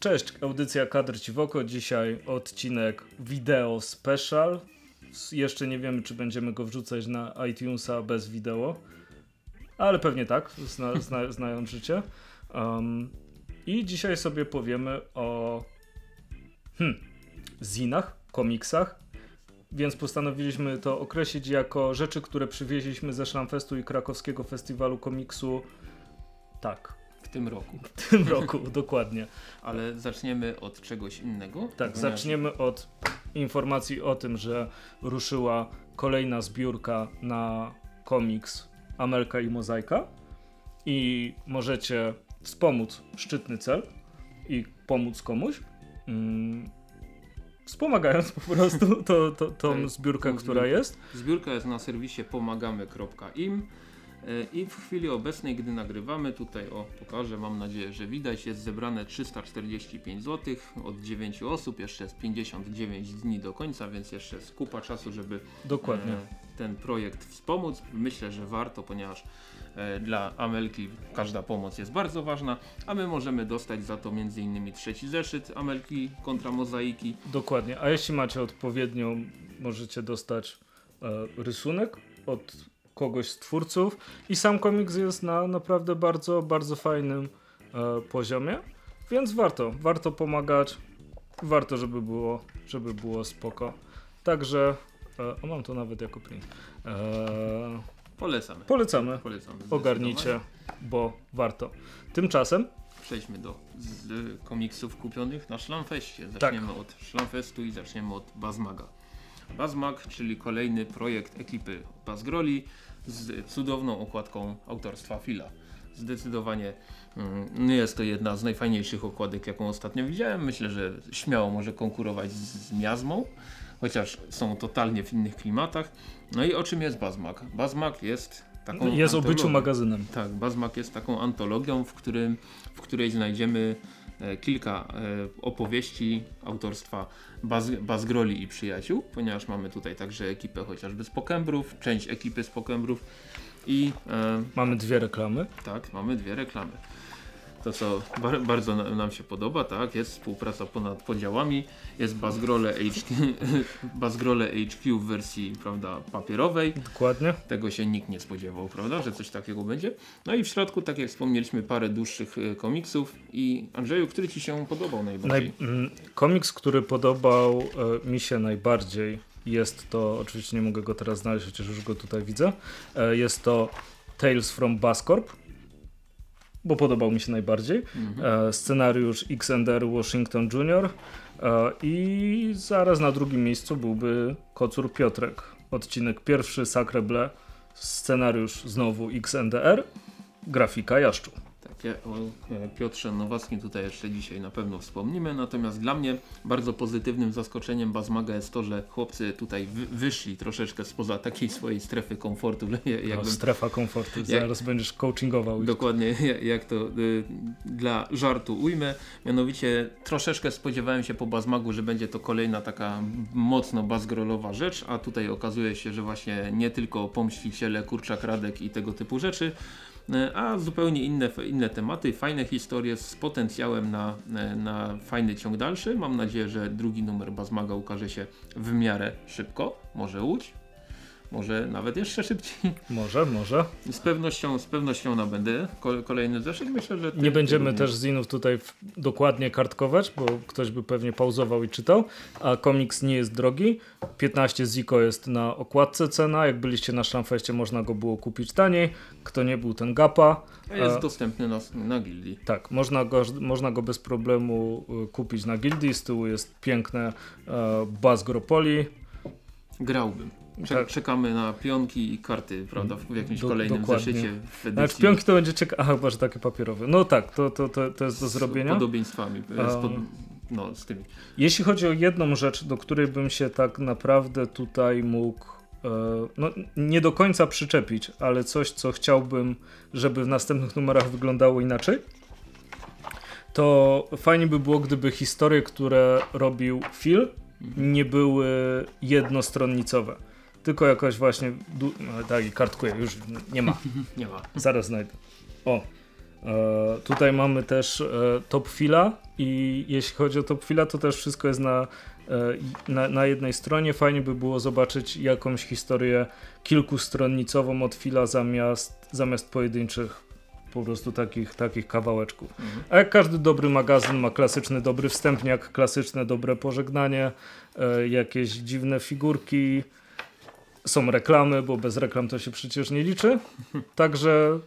Cześć, audycja Kadr Ci. Dzisiaj odcinek wideo special. Jeszcze nie wiemy, czy będziemy go wrzucać na iTunesa bez wideo, ale pewnie tak, zna, zna, znając życie. Um, I dzisiaj sobie powiemy o hmm, zinach, komiksach, więc postanowiliśmy to określić jako rzeczy, które przywieźliśmy ze Szlamfestu i krakowskiego festiwalu komiksu. Tak, w tym roku. W tym roku, dokładnie. Ale zaczniemy od czegoś innego. Tak, ponieważ... zaczniemy od informacji o tym, że ruszyła kolejna zbiórka na komiks Amelka i Mozaika i możecie wspomóc szczytny cel i pomóc komuś. Mm, wspomagając po prostu to, to, tą tak, zbiórkę, która jest. Zbiórka jest na serwisie pomagamy.im. E, I w chwili obecnej, gdy nagrywamy, tutaj o pokażę, mam nadzieję, że widać, jest zebrane 345 zł od 9 osób, jeszcze jest 59 dni do końca, więc jeszcze jest kupa czasu, żeby Dokładnie. E, ten projekt wspomóc. Myślę, że warto, ponieważ e, dla Amelki każda pomoc jest bardzo ważna, a my możemy dostać za to m.in. trzeci zeszyt Amelki kontra mozaiki. Dokładnie, a jeśli macie odpowiednią, możecie dostać e, rysunek od kogoś z twórców i sam komiks jest na naprawdę bardzo, bardzo fajnym e, poziomie, więc warto, warto pomagać, warto, żeby było, żeby było spoko. Także, e, o mam to nawet jako print. E, polecamy. Polecamy. Polecamy Ogarnijcie, bo warto. Tymczasem przejdźmy do komiksów kupionych na Szlamfeście. Zaczniemy tak. od Szlamfestu i zaczniemy od Bazmaga. Bazmag, czyli kolejny projekt ekipy Bazgroli, z cudowną okładką autorstwa Fila. Zdecydowanie mm, jest to jedna z najfajniejszych okładek, jaką ostatnio widziałem. Myślę, że śmiało może konkurować z, Miazmą, chociaż są totalnie w innych klimatach. No i o czym jest Bazmak? Bazmak jest taką Jest obyciu magazynem. Tak, Bazmak jest taką antologią, w, którym, w której znajdziemy kilka e, opowieści autorstwa Baz, Bazgroli i przyjaciół, ponieważ mamy tutaj także ekipę chociażby z Pokembrów, część ekipy z Pokembrów i... E, mamy dwie reklamy. Tak, mamy dwie reklamy to co bar bardzo nam się podoba, tak, jest współpraca ponad podziałami, jest Bazgrole HQ, Bazgrole HQ w wersji, prawda, papierowej. Dokładnie. Tego się nikt nie spodziewał, prawda, że coś takiego będzie. No i w środku, tak jak wspomnieliśmy, parę dłuższych y, komiksów i Andrzeju, który Ci się podobał najbardziej? Naj mm, komiks, który podobał e, mi się najbardziej jest to, oczywiście nie mogę go teraz znaleźć, chociaż już go tutaj widzę, e, jest to Tales from Bascorp bo podobał mi się najbardziej. Mhm. E, scenariusz Xander Washington Jr. E, i zaraz na drugim miejscu byłby Kocur Piotrek. Odcinek pierwszy Sacre Bleu, scenariusz znowu XNDR, grafika Jaszczu. O e, Piotrze Nowackim tutaj jeszcze dzisiaj na pewno wspomnimy, natomiast dla mnie bardzo pozytywnym zaskoczeniem Bazmaga jest to, że chłopcy tutaj wyszli troszeczkę spoza takiej swojej strefy komfortu. Jakbym, no, strefa komfortu, jak, zaraz będziesz coachingował. Dokładnie, jak to y, dla żartu ujmę. Mianowicie troszeczkę spodziewałem się po Bazmagu, że będzie to kolejna taka mocno bazgrolowa rzecz, a tutaj okazuje się, że właśnie nie tylko pomściciele, kurczak radek i tego typu rzeczy, a zupełnie inne, inne tematy, fajne historie z potencjałem na, na fajny ciąg dalszy. Mam nadzieję, że drugi numer Bazmaga ukaże się w miarę szybko, może Łódź, może nawet jeszcze szybciej. Może, może. Z pewnością, z pewnością nabędę kolejny zeszyt. Myślę, że nie będziemy też zinów tutaj dokładnie kartkować, bo ktoś by pewnie pauzował i czytał, a komiks nie jest drogi. 15 ziko jest na okładce cena. Jak byliście na Szlamfeście, można go było kupić taniej. Kto nie był, ten gapa. A jest a, dostępny na, na gildii. Tak, można go, można go bez problemu y, kupić na gildii. Z tyłu jest piękne uh, Bazgropoli. Grałbym. Tak. Czekamy na pionki i karty, prawda, w jakimś Do, kolejnym dokładnie. zeszycie w edycji. Znaczy pionki to będzie czeka... Aha, chyba, że takie papierowe. No tak, to, to, to, to jest do zrobienia. Z podobieństwami, z pod... no, z tymi. Jeśli chodzi o jedną rzecz, do której bym się tak naprawdę tutaj mógł e, no, nie do końca przyczepić, ale coś, co chciałbym, żeby w następnych numerach wyglądało inaczej, to fajnie by było, gdyby historie, które robił Phil, mhm. nie były jednostronnicowe tylko jakoś właśnie, no, tak i kartkuję, już nie ma. nie ma. Zaraz znajdę. O, E, tutaj mamy też e, top fila i jeśli chodzi o top fila, to też wszystko jest na, e, na, na jednej stronie. Fajnie by było zobaczyć jakąś historię kilkustronicową od fila zamiast, zamiast pojedynczych po prostu takich, takich kawałeczków. Mhm. A jak każdy dobry magazyn ma klasyczny dobry wstępniak, klasyczne dobre pożegnanie, e, jakieś dziwne figurki, są reklamy, bo bez reklam to się przecież nie liczy. Także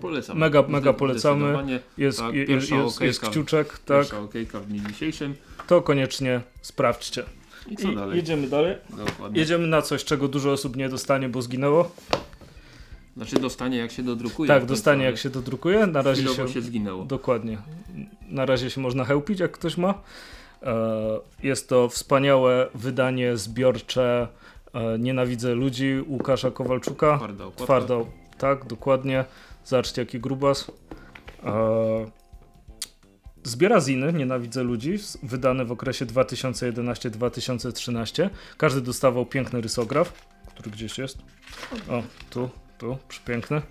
Polecamy. Mega- mega polecamy. jest, Tak, jest, jest kciuczek, tak, Pierwsza w dniu dzisiejszym. to koniecznie sprawdźcie. I co I dalej? jedziemy dalej. Dokładnie. Jedziemy na coś, czego dużo osób nie dostanie, bo zginęło. Znaczy dostanie jak się dodrukuje. tak, dostanie jak się dodrukuje. Na razie się, się zginęło. Dokładnie. Na razie się można chełpić, jak ktoś ma. E, Jest to wspaniałe wydanie zbiorcze Nienawidzę ludzi Łukasza Kowalczuka. Twarda okładka. Twarda, tak, dokładnie. Zobaczcie, jaki grubas. E, Zbiera ziny, nienawidzę ludzi, wydane w okresie 2011-2013. Każdy dostawał piękny rysograf, który gdzieś jest. O, tu, tu, przepiękny.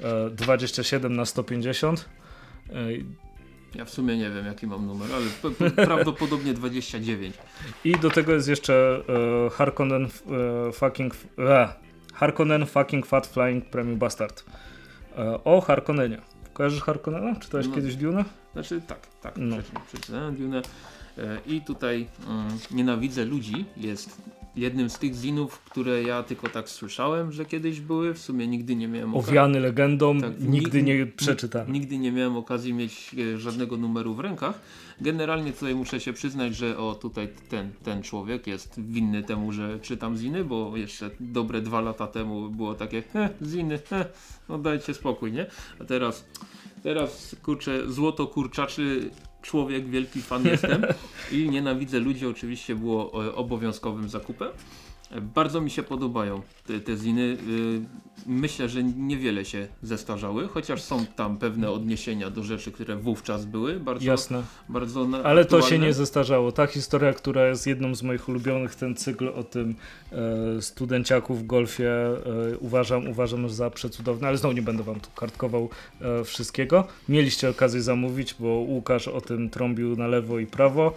E, 27 na 150. Ja w sumie nie wiem jaki mam numer, ale prawdopodobnie 29. I do tego jest jeszcze e, Harkonnen e, fucking e, Harkonnen fucking Fat Flying Premium Bastard. E, o Harkonnenie. Kojarzysz Harkonnena? Czytałeś No. kiedyś Dune? Znaczy tak, tak, No. przeczy- przeczytałem Dune. E, I tutaj mm, Nienawidzę ludzi jest jednym z tych zinów, które ja tylko tak słyszałem, że kiedyś były. W sumie nigdy nie miałem okazji. Owiany legendą, Tak, nigdy ni- nie przeczytałem. Nigdy nie miałem okazji mieć e, żadnego numeru w rękach. Generalnie tutaj muszę się przyznać, że o tutaj ten, ten człowiek jest winny temu, że czytam ziny, bo jeszcze dobre dwa lata temu było takie he, ziny, he, no dajcie spokój, nie? A teraz, teraz kurczę, złoto kurczaczy człowiek, wielki fan jestem i nienawidzę ludzi oczywiście było e, obowiązkowym zakupem. Bardzo mi się podobają te, te ziny. Y, Myślę, że niewiele się zestarzały, chociaż są tam pewne odniesienia do rzeczy, które wówczas były. Bardzo, Jasne. bardzo Ale to się aktualne. nie zestarzało. Ta historia, która jest jedną z moich ulubionych, ten cykl o tym e, studenciaku w golfie, e, uważam, uważam za przecudowny, ale znowu nie będę wam tu kartkował e, wszystkiego. Mieliście okazję zamówić, bo Łukasz o tym trąbił na lewo i prawo.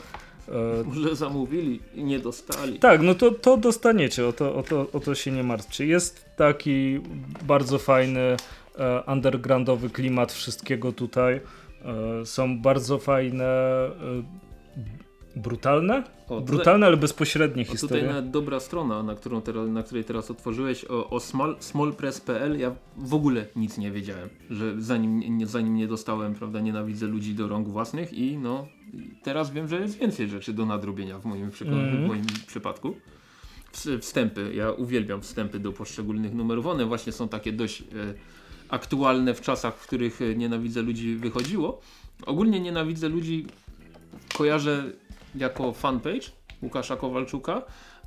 E, Może zamówili i nie dostali. tak, no to, to dostaniecie, o to, o, to, o to się nie martwcie. Jest taki bardzo fajny e, undergroundowy klimat wszystkiego tutaj. E, są bardzo fajne, brutalne, O, tutaj- brutalne, ale bezpośrednie O, tutaj historie. nawet dobra strona, na, którą teraz, na której teraz otworzyłeś, o, o small, smallpress.pl, ja w ogóle nic nie wiedziałem, że zanim nie, zanim nie dostałem, prawda, nienawidzę ludzi do rąk własnych i no, teraz wiem, że jest więcej rzeczy do nadrobienia w moim, Mhm. w moim przypadku. Ws- Wstępy, ja uwielbiam wstępy do poszczególnych numerów, one właśnie są takie dość e, aktualne w czasach, w których e, nienawidzę ludzi wychodziło. Ogólnie nienawidzę ludzi kojarzę jako fanpage Łukasza Kowalczuka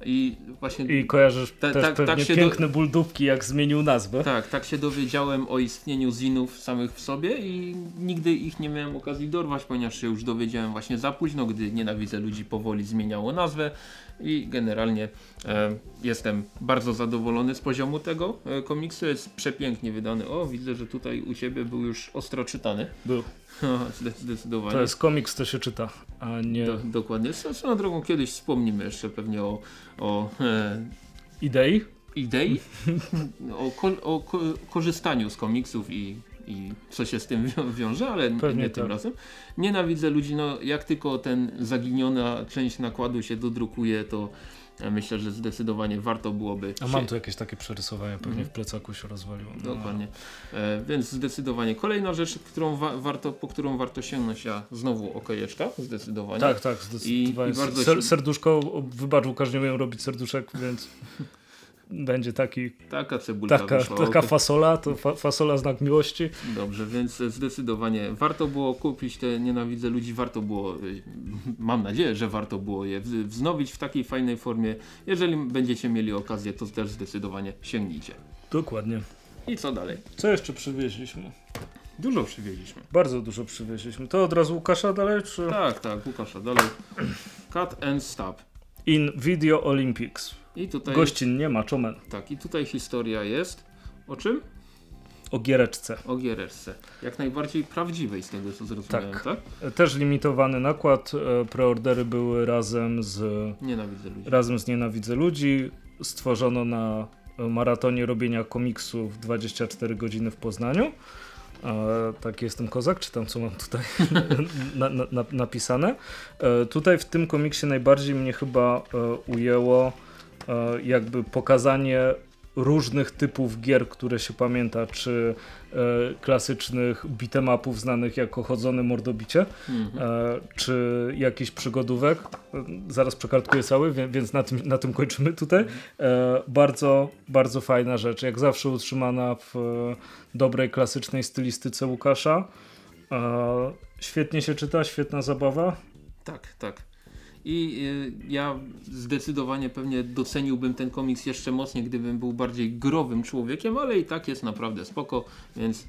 i właśnie I kojarzysz Ta- też tak- tak pewnie się do- piękne buldówki, jak zmienił nazwę. tak, tak się dowiedziałem o istnieniu zinów samych w sobie i nigdy ich nie miałem okazji dorwać, ponieważ się już dowiedziałem właśnie za późno, gdy Nienawidzę Ludzi powoli zmieniało nazwę i generalnie e, jestem bardzo zadowolony z poziomu tego e, komiksu, jest przepięknie wydany. O, widzę, że tutaj u Ciebie był już ostro czytany. Był. Zde- Zdecydowanie. To jest komiks, to się czyta, a nie Do, dokładnie. Swoją drogą kiedyś wspomnimy jeszcze pewnie o, o e, idei. idei, o, ko, o ko, korzystaniu z komiksów i, i co się z tym wią- wiąże, ale nie, Pewnie nie tym tak. razem. Nienawidzę ludzi, no jak tylko ten zaginiona część nakładu się dodrukuje, to ja myślę, że zdecydowanie warto byłoby A mam tu jakieś takie przerysowania, pewnie Mhm. w plecaku się rozwaliło. No. Dokładnie. E, więc zdecydowanie kolejna rzecz, którą wa warto, po którą warto sięgnąć, a znowu okejeczka, zdecydowanie. Tak, tak, zdecydowanie. I- i bardzo Ser, serduszko, wybacz Łukasz, nie umiem robić serduszek, więc będzie taki, Taka cebulka taka, taka fasola, to fa, fasola znak miłości. Dobrze, więc zdecydowanie warto było kupić te Nienawidzę Ludzi, warto było, y, mam nadzieję, że warto było je wz- wznowić w takiej fajnej formie. Jeżeli będziecie mieli okazję, to też zdecydowanie sięgnijcie. Dokładnie. I co dalej? Co jeszcze przywieźliśmy? Dużo przywieźliśmy. Bardzo dużo przywieźliśmy. To od razu Łukasza dalej, czy? Tak, tak, Łukasza, dalej. Cut and Stop. In Video Olympics. I tutaj, Gościn nie ma, czomen. tak, i tutaj historia jest o czym? o giereczce. O giereczce. Jak najbardziej prawdziwej z tego co zrozumiałem, tak? Tak. Też limitowany nakład. e, Preordery były razem z, Nienawidzę ludzi. razem z Nienawidzę Ludzi. Stworzono na maratonie robienia komiksów 24 godziny w Poznaniu. E, tak jestem kozak, czytam co mam tutaj na, na, na, napisane. E, tutaj w tym komiksie najbardziej mnie chyba e, ujęło e, jakby pokazanie różnych typów gier, które się pamięta, czy e, klasycznych beatemapów znanych jako chodzone mordobicie, Mhm. e, czy jakichś przygodówek. E, Zaraz przekartkuję cały, więc na tym, na tym kończymy tutaj. E, bardzo, bardzo fajna rzecz. Jak zawsze utrzymana w e, dobrej, klasycznej stylistyce Łukasza. Świetnie się czyta, świetna zabawa. Tak, tak. I y, ja zdecydowanie pewnie doceniłbym ten komiks jeszcze mocniej, gdybym był bardziej growym człowiekiem, ale i tak jest naprawdę spoko, więc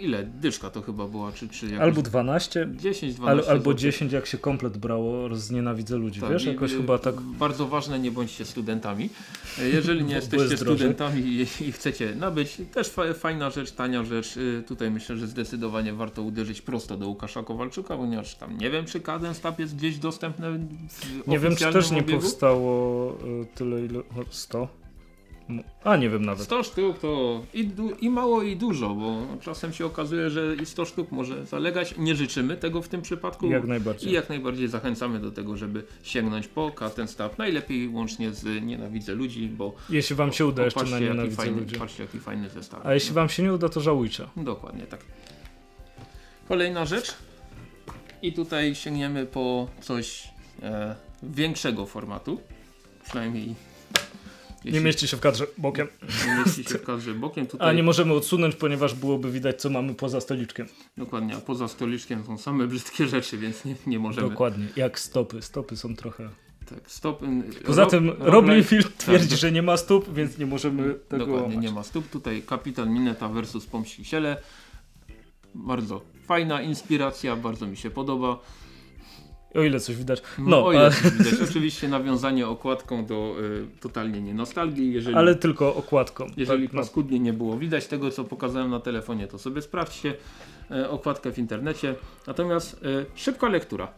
ile? Dyszka to chyba była, czy, czy jakoś... Albo 12, 10, 12 al, albo złotych. 10 jak się komplet brało z Nienawidzę Ludzi. Tak, Wiesz, jakoś i- chyba tak... Bardzo ważne, nie bądźcie studentami. E, Jeżeli nie jesteście studentami i, i chcecie nabyć, też fa fajna rzecz, tania rzecz. Y, Tutaj myślę, że zdecydowanie warto uderzyć prosto do Łukasza Kowalczuka, ponieważ tam nie wiem, czy Cadence jest gdzieś dostępne w Nie wiem, czy też nie obiegu? powstało y, tyle, ile... o, 100? A, nie wiem nawet. 100 sztuk to i, du- i mało i dużo, bo czasem się okazuje, że i 100 sztuk może zalegać. Nie życzymy tego w tym przypadku. Jak I najbardziej. jak najbardziej zachęcamy do tego, żeby sięgnąć po Cut and Stab. Najlepiej łącznie z Nienawidzę Ludzi, bo Jeśli wam się uda, jeszcze na jaki Nienawidzę fajny, Ludzi. patrzcie jaki fajny zestaw. A jeśli wam się nie uda, to żałujcie. Dokładnie tak. Kolejna rzecz. I tutaj sięgniemy po coś e, większego formatu. Przynajmniej Nie mieści się w kadrze bokiem. nie mieści się w kadrze bokiem. Tutaj A nie możemy odsunąć, ponieważ byłoby widać, co mamy poza stoliczkiem. Dokładnie, a poza stoliczkiem są same brzydkie rzeczy, więc nie, nie możemy. Dokładnie. Jak stopy. Stopy są trochę... Tak, stop. Poza Rob- tym Rob Rob Life- Liefeld twierdzi, tak, że nie ma stóp, więc nie możemy tego Dokładnie, łamać. nie ma stóp. Tutaj Kapitan Mineta versus Pomściciele. Bardzo fajna inspiracja, bardzo mi się podoba. O ile coś widać. No, No, o ile coś widać. Oczywiście nawiązanie okładką do y, totalnie nie nostalgii. Jeżeli, ale tylko okładką. jeżeli tak, no. paskudnie nie było widać tego, co pokazałem na telefonie, to sobie sprawdźcie e, okładkę w internecie. Natomiast e, szybka lektura.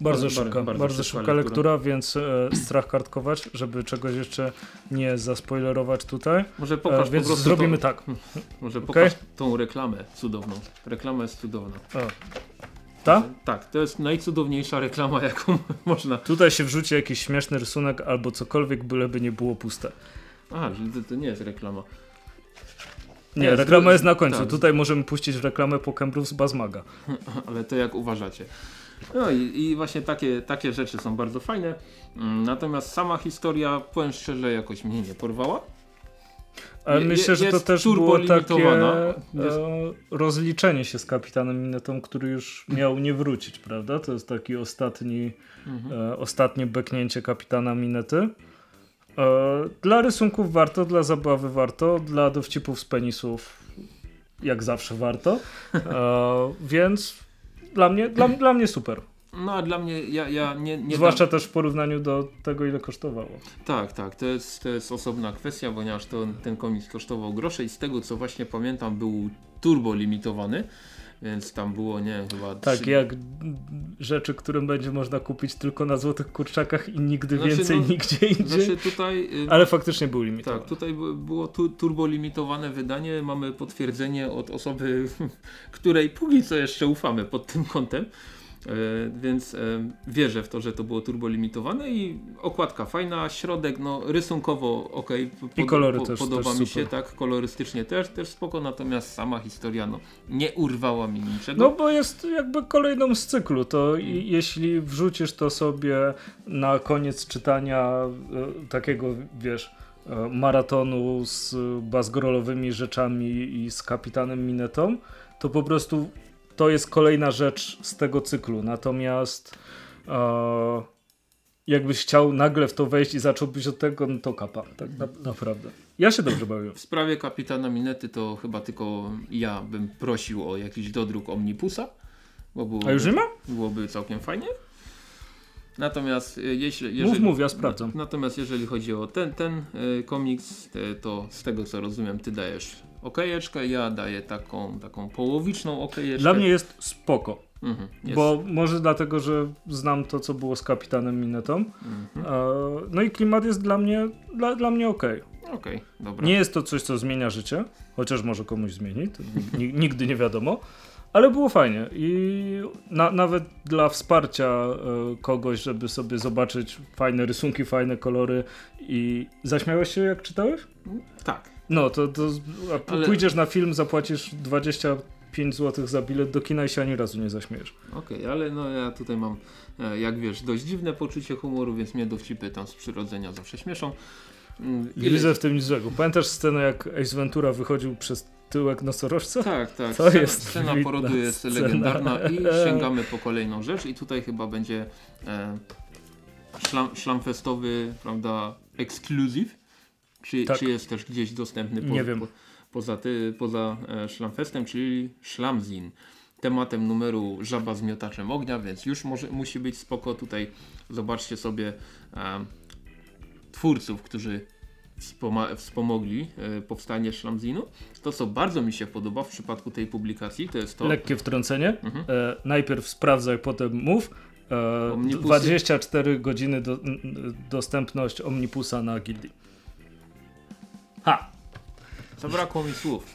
Bardzo Bardzo- szybka, bardzo bardzo, szybka szybka lektura. lektura, więc e, strach kartkować, żeby czegoś jeszcze nie zaspoilerować tutaj. Może E, pokaż więc po zrobimy to, tak. Może pokaż tą reklamę cudowną. Reklama jest cudowna. Ta? Tak, to jest najcudowniejsza reklama, jaką można. Tutaj się wrzuci jakiś śmieszny rysunek albo cokolwiek, byleby nie było puste. A, to, to nie jest reklama. Nie, Nie, reklama z- jest na końcu. tak. Tutaj możemy puścić reklamę po Cambrus Bazmaga. Ale to jak uważacie. No i, i właśnie takie, takie rzeczy są bardzo fajne. Mm, Natomiast sama historia, powiem szczerze, jakoś mnie nie porwała. Myślę, że to też było takie e, rozliczenie się z kapitanem Minetą, który już miał nie wrócić, prawda? To jest taki ostatni, Mhm. e, ostatnie beknięcie kapitana Minety. E, dla rysunków warto, dla zabawy warto, dla dowcipów z penisów jak zawsze warto. Więc dla mnie, dla, dla mnie super. No a dla mnie, ja, ja nie, nie Zwłaszcza też w porównaniu do tego, ile kosztowało. Tak, tak, to jest, to jest osobna kwestia, ponieważ to, ten komiks kosztował grosze i z tego co właśnie pamiętam był turbo limitowany, więc tam było, nie chyba Tak, trzy- jak rzeczy, które będzie można kupić tylko na złotych kurczakach i nigdy Znaczy, więcej no, nigdzie indziej. Znaczy tutaj... y, Ale faktycznie był limitowany. Tak, tutaj by- było tu, turbo limitowane wydanie. Mamy potwierdzenie od osoby, której póki co jeszcze ufamy pod tym kątem. E, więc e, wierzę w to, że to było turbo limitowane i okładka fajna, środek no rysunkowo ok, I kolory też- podoba też mi super. się, tak, kolorystycznie też, też spoko, natomiast sama historia no nie urwała mi niczego. No bo jest jakby kolejną z cyklu, to i, jeśli wrzucisz to sobie na koniec czytania e, takiego, wiesz, maratonu z bazgrolowymi rzeczami i z kapitanem Minetą, to po prostu to jest kolejna rzecz z tego cyklu. Natomiast e, jakbyś chciał nagle w to wejść i zacząłbyś od tego, no to kapa, tak na, naprawdę. Ja się dobrze bawiłem. W sprawie kapitana Minety to chyba tylko ja bym prosił o jakiś dodruk Omnipusa. Bo byłoby, A już nie ma? byłoby całkiem fajnie. Natomiast e, jeśli, Mów, jeżeli, mów, ja sprawdzam. Natomiast jeżeli chodzi o ten, ten e, komiks, to z tego co rozumiem, ty dajesz okejeczkę, ja daję taką, taką połowiczną okejeczkę. Dla mnie jest spoko. Mhm, jest. Bo może dlatego, że znam to, co było z kapitanem Minetą. Mhm. No i klimat jest dla mnie, dla, dla mnie okej. Okej, dobra. Nie jest to coś, co zmienia życie, chociaż może komuś zmieni, nigdy nie wiadomo. Ale było fajnie i na, nawet dla wsparcia e, kogoś, żeby sobie zobaczyć fajne rysunki, fajne kolory i zaśmiałeś się jak czytałeś? Tak. No, to, to Ale- pójdziesz na film, zapłacisz 25 zł za bilet do kina i się ani razu nie zaśmiejesz. Okej, ale no ja tutaj mam, e, jak wiesz, dość dziwne poczucie humoru, więc mnie dowcipy tam z przyrodzenia zawsze śmieszą. Mm, Nie widzę w tym nic złego. Pamiętasz scenę, jak Ace Ventura wychodził przez tyłek nosorożca? Tak, tak. To scena, jest scena porodu jest scena. legendarna i sięgamy po kolejną rzecz i tutaj chyba będzie e, szlam, szlamfestowy, prawda, ekskluzyw. Czy, Tak. czy jest też gdzieś dostępny po, Nie wiem. Po, poza, ty, poza e, szlamfestem, czyli szlamzin. Tematem numeru żaba z miotaczem ognia, więc już może, musi być spoko. Tutaj zobaczcie sobie e, twórców, którzy wspomogli e, powstanie szlamzinu. To, co bardzo mi się podoba w przypadku tej publikacji, to jest to... Lekkie wtrącenie. Mhm. E, najpierw sprawdzaj, potem mów. E, Omnibusy. 24 godziny do, dostępność Omnipusa na gildii. Ha! Zabrakło mi słów.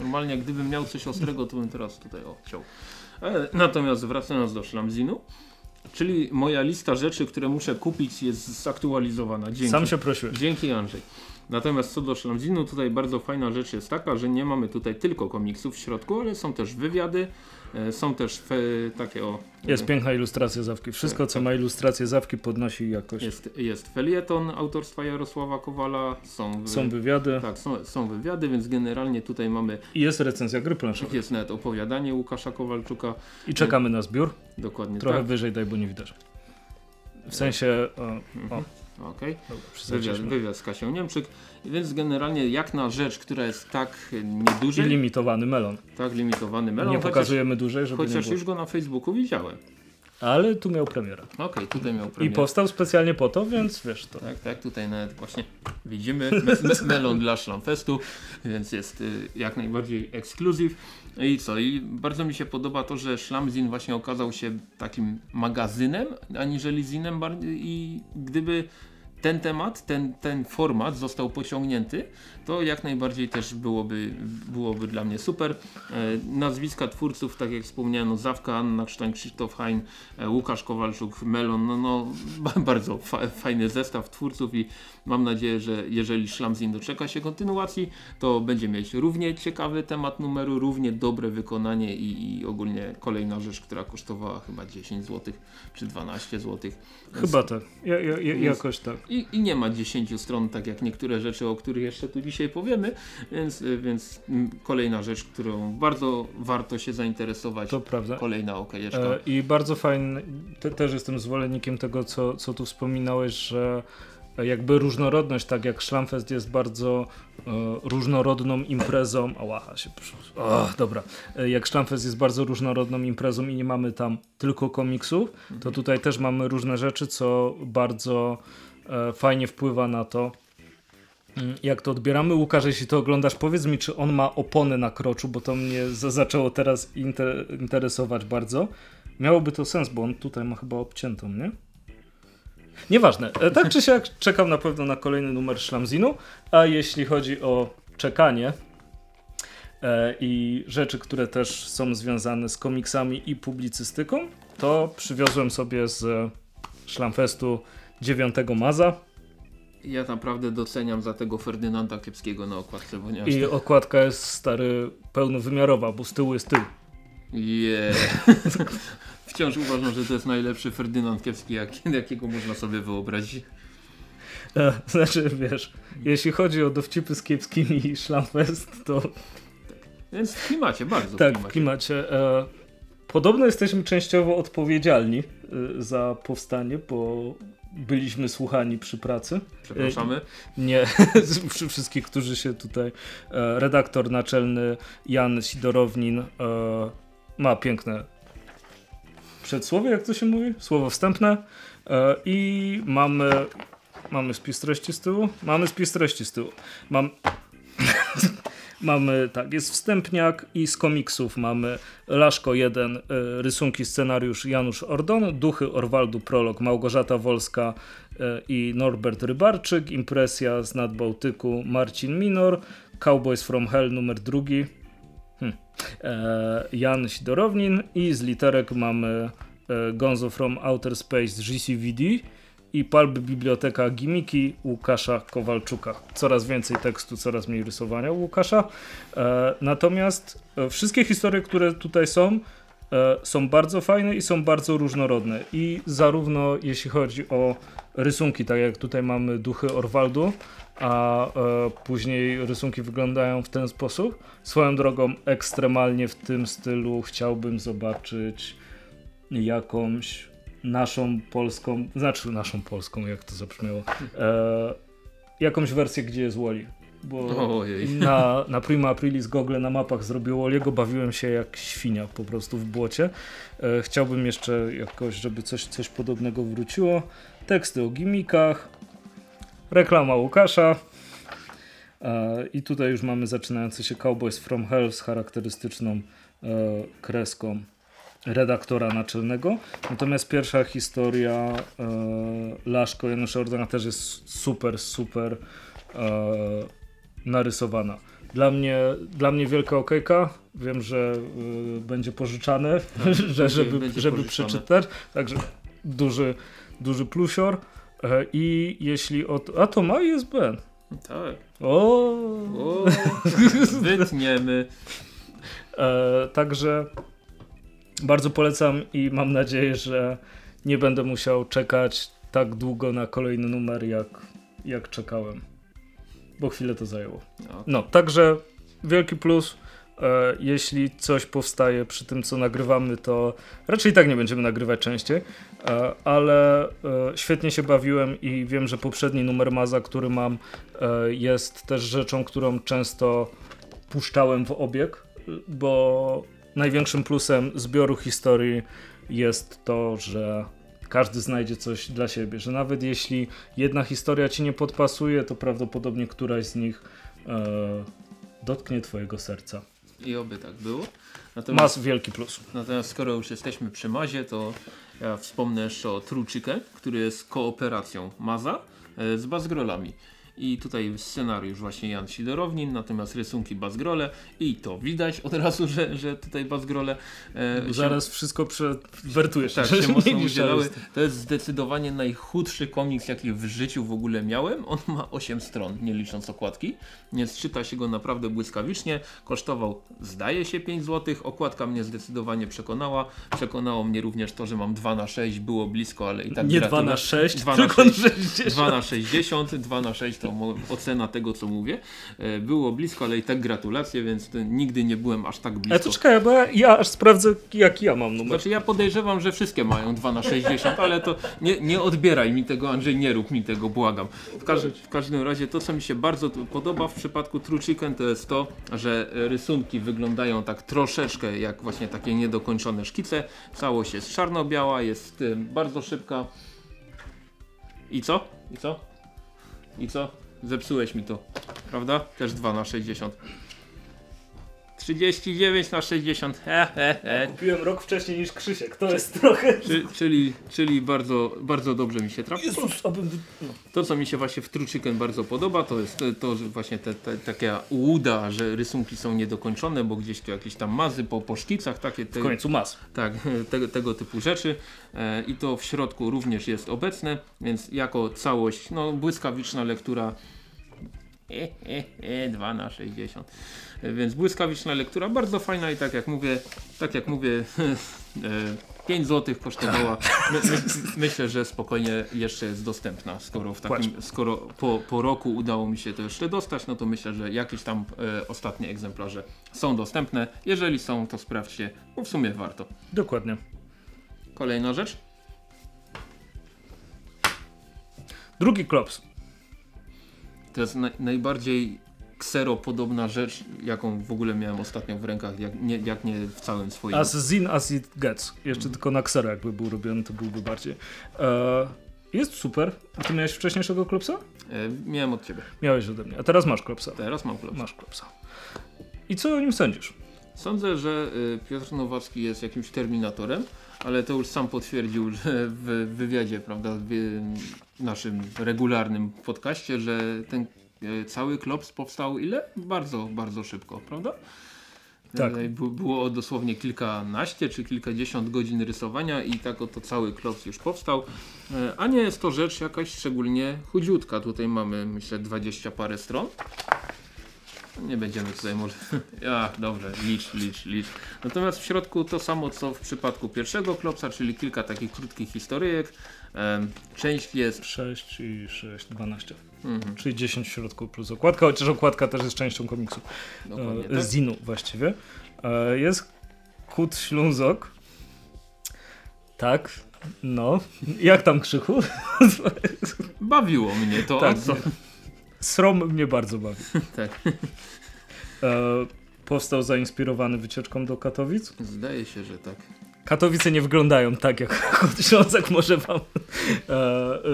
Normalnie, gdybym miał coś ostrego, to bym teraz tutaj o, ciął. E, natomiast wracając do szlamzinu, czyli moja lista rzeczy, które muszę kupić jest zaktualizowana. Dzięki. Sam się prosiłeś. Dzięki Andrzej. Natomiast co do szlamzinu, tutaj bardzo fajna rzecz jest taka, że nie mamy tutaj tylko komiksów w środku, ale są też wywiady, są też takie o... Jest piękna ilustracja zawki. Wszystko, co ma ilustrację zawki, podnosi jakość. Jest, jest felieton autorstwa Jarosława Kowala, są, Są wywiady tak, są, są wywiady, więc generalnie tutaj mamy i jest recenzja gry planszowej. Jest nawet opowiadanie Łukasza Kowalczuka. I czekamy na zbiór. Dokładnie Trochę tak. wyżej daj, bo nie widać. W sensie... O, o, Okej. dobra, Wywiad, wywiad z Kasią Niemczyk. Więc generalnie jak na rzecz, która jest tak niedużej, I limitowany melon. tak limitowany melon, nie chociaż, pokazujemy dłużej, żeby chociaż już go na Facebooku widziałem. Ale tu miał premierę. Okej, tutaj miał I premierę. powstał specjalnie po to, więc wiesz to. Tak, tak, tutaj nawet właśnie widzimy me, me, melon dla Szlamfestu, więc jest y, jak najbardziej ekskluzyw. I co, i bardzo mi się podoba to, że Szlamzin właśnie okazał się takim magazynem, aniżeli zinem bardziej i gdyby ten temat, ten, ten format został pociągnięty, to jak najbardziej też byłoby, byłoby dla mnie super. E, nazwiska twórców, tak jak wspomniałem, no Zawka, Anna Krztań, Krzysztof Hein, e, Łukasz Kowalczuk, Melon, no, no ba- bardzo fa fajny zestaw twórców i mam nadzieję, że jeżeli Szlamzin doczeka się kontynuacji, to będzie mieć równie ciekawy temat numeru, równie dobre wykonanie i, i ogólnie kolejna rzecz, która kosztowała chyba 10 zł czy 12 zł. Chyba tak. Ja, ja, ja, jakoś tak. I, I nie ma 10 stron, tak jak niektóre rzeczy, o których jeszcze tu dzisiaj powiemy, więc, y, więc mm, kolejna rzecz, którą bardzo warto się zainteresować. To prawda. Kolejna okejeszka. E, I bardzo fajny, te, też jestem zwolennikiem tego, co, co tu wspominałeś, że jakby różnorodność, tak jak Szlamfest jest bardzo e, różnorodną imprezą, ała, się, o, dobra, E, jak Szlamfest jest bardzo różnorodną imprezą i nie mamy tam tylko komiksów, to tutaj też mamy różne rzeczy, co bardzo fajnie wpływa na to, mm, jak to odbieramy. Łukasz, jeśli to oglądasz, powiedz mi, czy on ma opony na kroczu, bo to mnie za- zaczęło teraz inter interesować bardzo. Miałoby to sens, bo on tutaj ma chyba obciętą, nie? Nieważne. E, Tak czy siak czekam na pewno na kolejny numer Szlamzinu, a jeśli chodzi o czekanie e, i rzeczy, które też są związane z komiksami i publicystyką, to przywiozłem sobie z Szlamfestu 9 maza Ja naprawdę doceniam za tego Ferdynanda Kiepskiego na okładce, ponieważ i okładka jest stary pełnowymiarowa, bo z tyłu jest tył. Yeah. Wciąż uważam, że to jest najlepszy Ferdynand Kiepski, jak, jakiego można sobie wyobrazić. E, Znaczy, wiesz, jeśli chodzi o dowcipy z kiepskimi i Szlamfest, to Więc w klimacie, bardzo tak, w w klimacie. klimacie. E, podobno jesteśmy częściowo odpowiedzialni e, za powstanie, bo byliśmy słuchani przy pracy. Przepraszamy. Nie, przy wszystkich, którzy się tutaj. E, redaktor naczelny Jan Sidorownin e, ma piękne przedsłowie, jak to się mówi? Słowo wstępne. E, I mamy. Mamy spis treści z tyłu? Mamy spis treści z tyłu. Mam. Mamy, tak, jest wstępniak i z komiksów mamy Laszko 1, y, rysunki, scenariusz Janusz Ordon, Duchy Orwaldu, prolog Małgorzata Wolska y, i Norbert Rybarczyk, impresja z Nadbałtyku Marcin Minor, Cowboys from Hell numer drugi, hm. e, Jan Sidorownin i z literek mamy e, Gonzo from Outer Space GCVD i Palb Biblioteka Gimiki Łukasza Kowalczuka. Coraz więcej tekstu, coraz mniej rysowania Łukasza. E, natomiast e, wszystkie historie, które tutaj są, e, są bardzo fajne i są bardzo różnorodne. I zarówno jeśli chodzi o rysunki, tak jak tutaj mamy duchy Orwaldu, a e, później rysunki wyglądają w ten sposób. Swoją drogą ekstremalnie w tym stylu chciałbym zobaczyć jakąś naszą polską, znaczy naszą polską, jak to zabrzmiało, e, jakąś wersję, gdzie jest Wally. Bo Ojej. na, na Prima Aprilis Google na mapach zrobił Walliego, bawiłem się jak świnia po prostu w błocie. E, chciałbym jeszcze jakoś, żeby coś, coś podobnego wróciło. Teksty o gimikach, reklama Łukasza. E, I tutaj już mamy zaczynający się Cowboys from Hell z charakterystyczną e, kreską redaktora naczelnego. Natomiast pierwsza historia e, Laszko Janusza Ordona też jest super, super e, narysowana. Dla mnie, dla mnie wielka okejka. Wiem, że y, będzie pożyczane, że, żeby, żeby przeczytać. Także duży, duży plusior. E, I jeśli o to, A to ma ISBN. Tak. O! O, wytniemy. E, także bardzo polecam i mam nadzieję, że nie będę musiał czekać tak długo na kolejny numer, jak, jak czekałem. Bo chwilę to zajęło. No, No, także wielki plus. E, jeśli coś powstaje przy tym, co nagrywamy, to raczej i tak nie będziemy nagrywać częściej, e, ale e, świetnie się bawiłem i wiem, że poprzedni numer Maza, który mam, jest też rzeczą, którą często puszczałem w obieg, bo największym plusem zbioru historii jest to, że każdy znajdzie coś dla siebie, że nawet jeśli jedna historia ci nie podpasuje, to prawdopodobnie któraś z nich e, dotknie twojego serca. I oby tak było. Natomiast, Mas wielki plus. natomiast skoro już jesteśmy przy Mazie, to ja wspomnę jeszcze o Truczykę, który jest kooperacją Maza e, z Bazgrolami. I tutaj scenariusz właśnie Jan Sidorownin, natomiast rysunki Bazgrole i to widać od razu, że, że tutaj Bazgrole e, się- Zaraz wszystko przewertujesz. Tak, się mocno udzielały. To jest zdecydowanie najchudszy komiks, jaki w życiu w ogóle miałem. On ma 8 stron, nie licząc okładki, więc czyta się go naprawdę błyskawicznie. Kosztował, zdaje się, 5 zł. Okładka mnie zdecydowanie przekonała. Przekonało mnie również to, że mam 2 na 6 było blisko, ale i tak Nie 2 gratuluję. na 6, 2 na tylko 6. 60. 2 na 60, 2 na 6 to mo- ocena tego, co mówię. E, Było blisko, ale i tak gratulacje, więc to nigdy nie byłem aż tak Ale blisko. to czekaj, bo ja, aż sprawdzę, jaki ja mam numer. Znaczy ja podejrzewam, że wszystkie mają 2 na 60, ale to nie, nie odbieraj mi tego, Andrzej, nie rób mi tego, błagam. W, każ w każdym razie to, co mi się bardzo podoba w przypadku True Chicken, to jest to, że e, rysunki wyglądają tak troszeczkę jak właśnie takie niedokończone szkice. Całość jest czarno-biała, jest e, bardzo szybka. I co? I co? I co? Zepsułeś mi to, prawda? Też 2 na 60. 39 na 60. He, he, he. Kupiłem rok wcześniej niż Krzysiek, to jest trochę... Czy, czyli, czyli bardzo, bardzo dobrze mi się. Jezus, abym... No. To, co mi się właśnie w True Chicken bardzo podoba, to jest to, że właśnie te, te, taka łuda, że rysunki są niedokończone, bo gdzieś tu jakieś tam mazy po, po szkicach, takie te, W końcu mas. tak, tego, tego typu rzeczy. E, I to w środku również jest obecne, więc jako całość, no błyskawiczna lektura. E, e, e, 2 na 60. E, Więc błyskawiczna lektura, bardzo fajna i tak jak mówię, tak jak mówię, e, 5 zł kosztowała. My, my, myślę, że spokojnie jeszcze jest dostępna. Skoro, w takim, skoro po, po roku udało mi się to jeszcze dostać, no to myślę, że jakieś tam e, ostatnie egzemplarze są dostępne. Jeżeli są, to sprawdźcie, bo w sumie warto. Dokładnie. Kolejna rzecz. Drugi klops. To jest naj, najbardziej kseropodobna rzecz, jaką w ogóle miałem ostatnio w rękach, jak nie, jak nie w całym swoim. As zin as it gets. Jeszcze tylko na ksero jakby był robiony, to byłby bardziej. E, Jest super. A ty miałeś wcześniejszego klopsa? E, miałem od ciebie. Miałeś ode mnie, a teraz masz klopsa. Teraz mam klub. Masz klopsa. I co o nim sądzisz? Sądzę, że y, Piotr Nowacki jest jakimś terminatorem, ale to już sam potwierdził w wywiadzie, prawda, w y, naszym regularnym podcaście, że ten y, cały klops powstał ile? Bardzo, bardzo szybko, prawda? Tak. Było dosłownie kilkanaście czy kilkadziesiąt godzin rysowania i tak oto cały klops już powstał. A nie jest to rzecz jakaś szczególnie chudziutka. Tutaj mamy myślę 20 parę stron. Nie będziemy tutaj może. Ja, dobrze, licz, licz, licz. Natomiast w środku to samo co w przypadku pierwszego klopsa, czyli kilka takich krótkich historyjek. Część jest. 6 i 6, 12. Mhm, Czyli 10 w środku plus okładka, chociaż okładka też jest częścią komiksu. dokładnie. E, Tak? Zinu właściwie. E, Jest Kut Ślązok. Tak, no. Jak tam krzyku? Bawiło mnie to. Tak. Srom mnie bardzo bawi. tak. E, powstał zainspirowany wycieczką do Katowic. Zdaje się, że tak. Katowice nie wyglądają tak, jak Ślązak może wam e,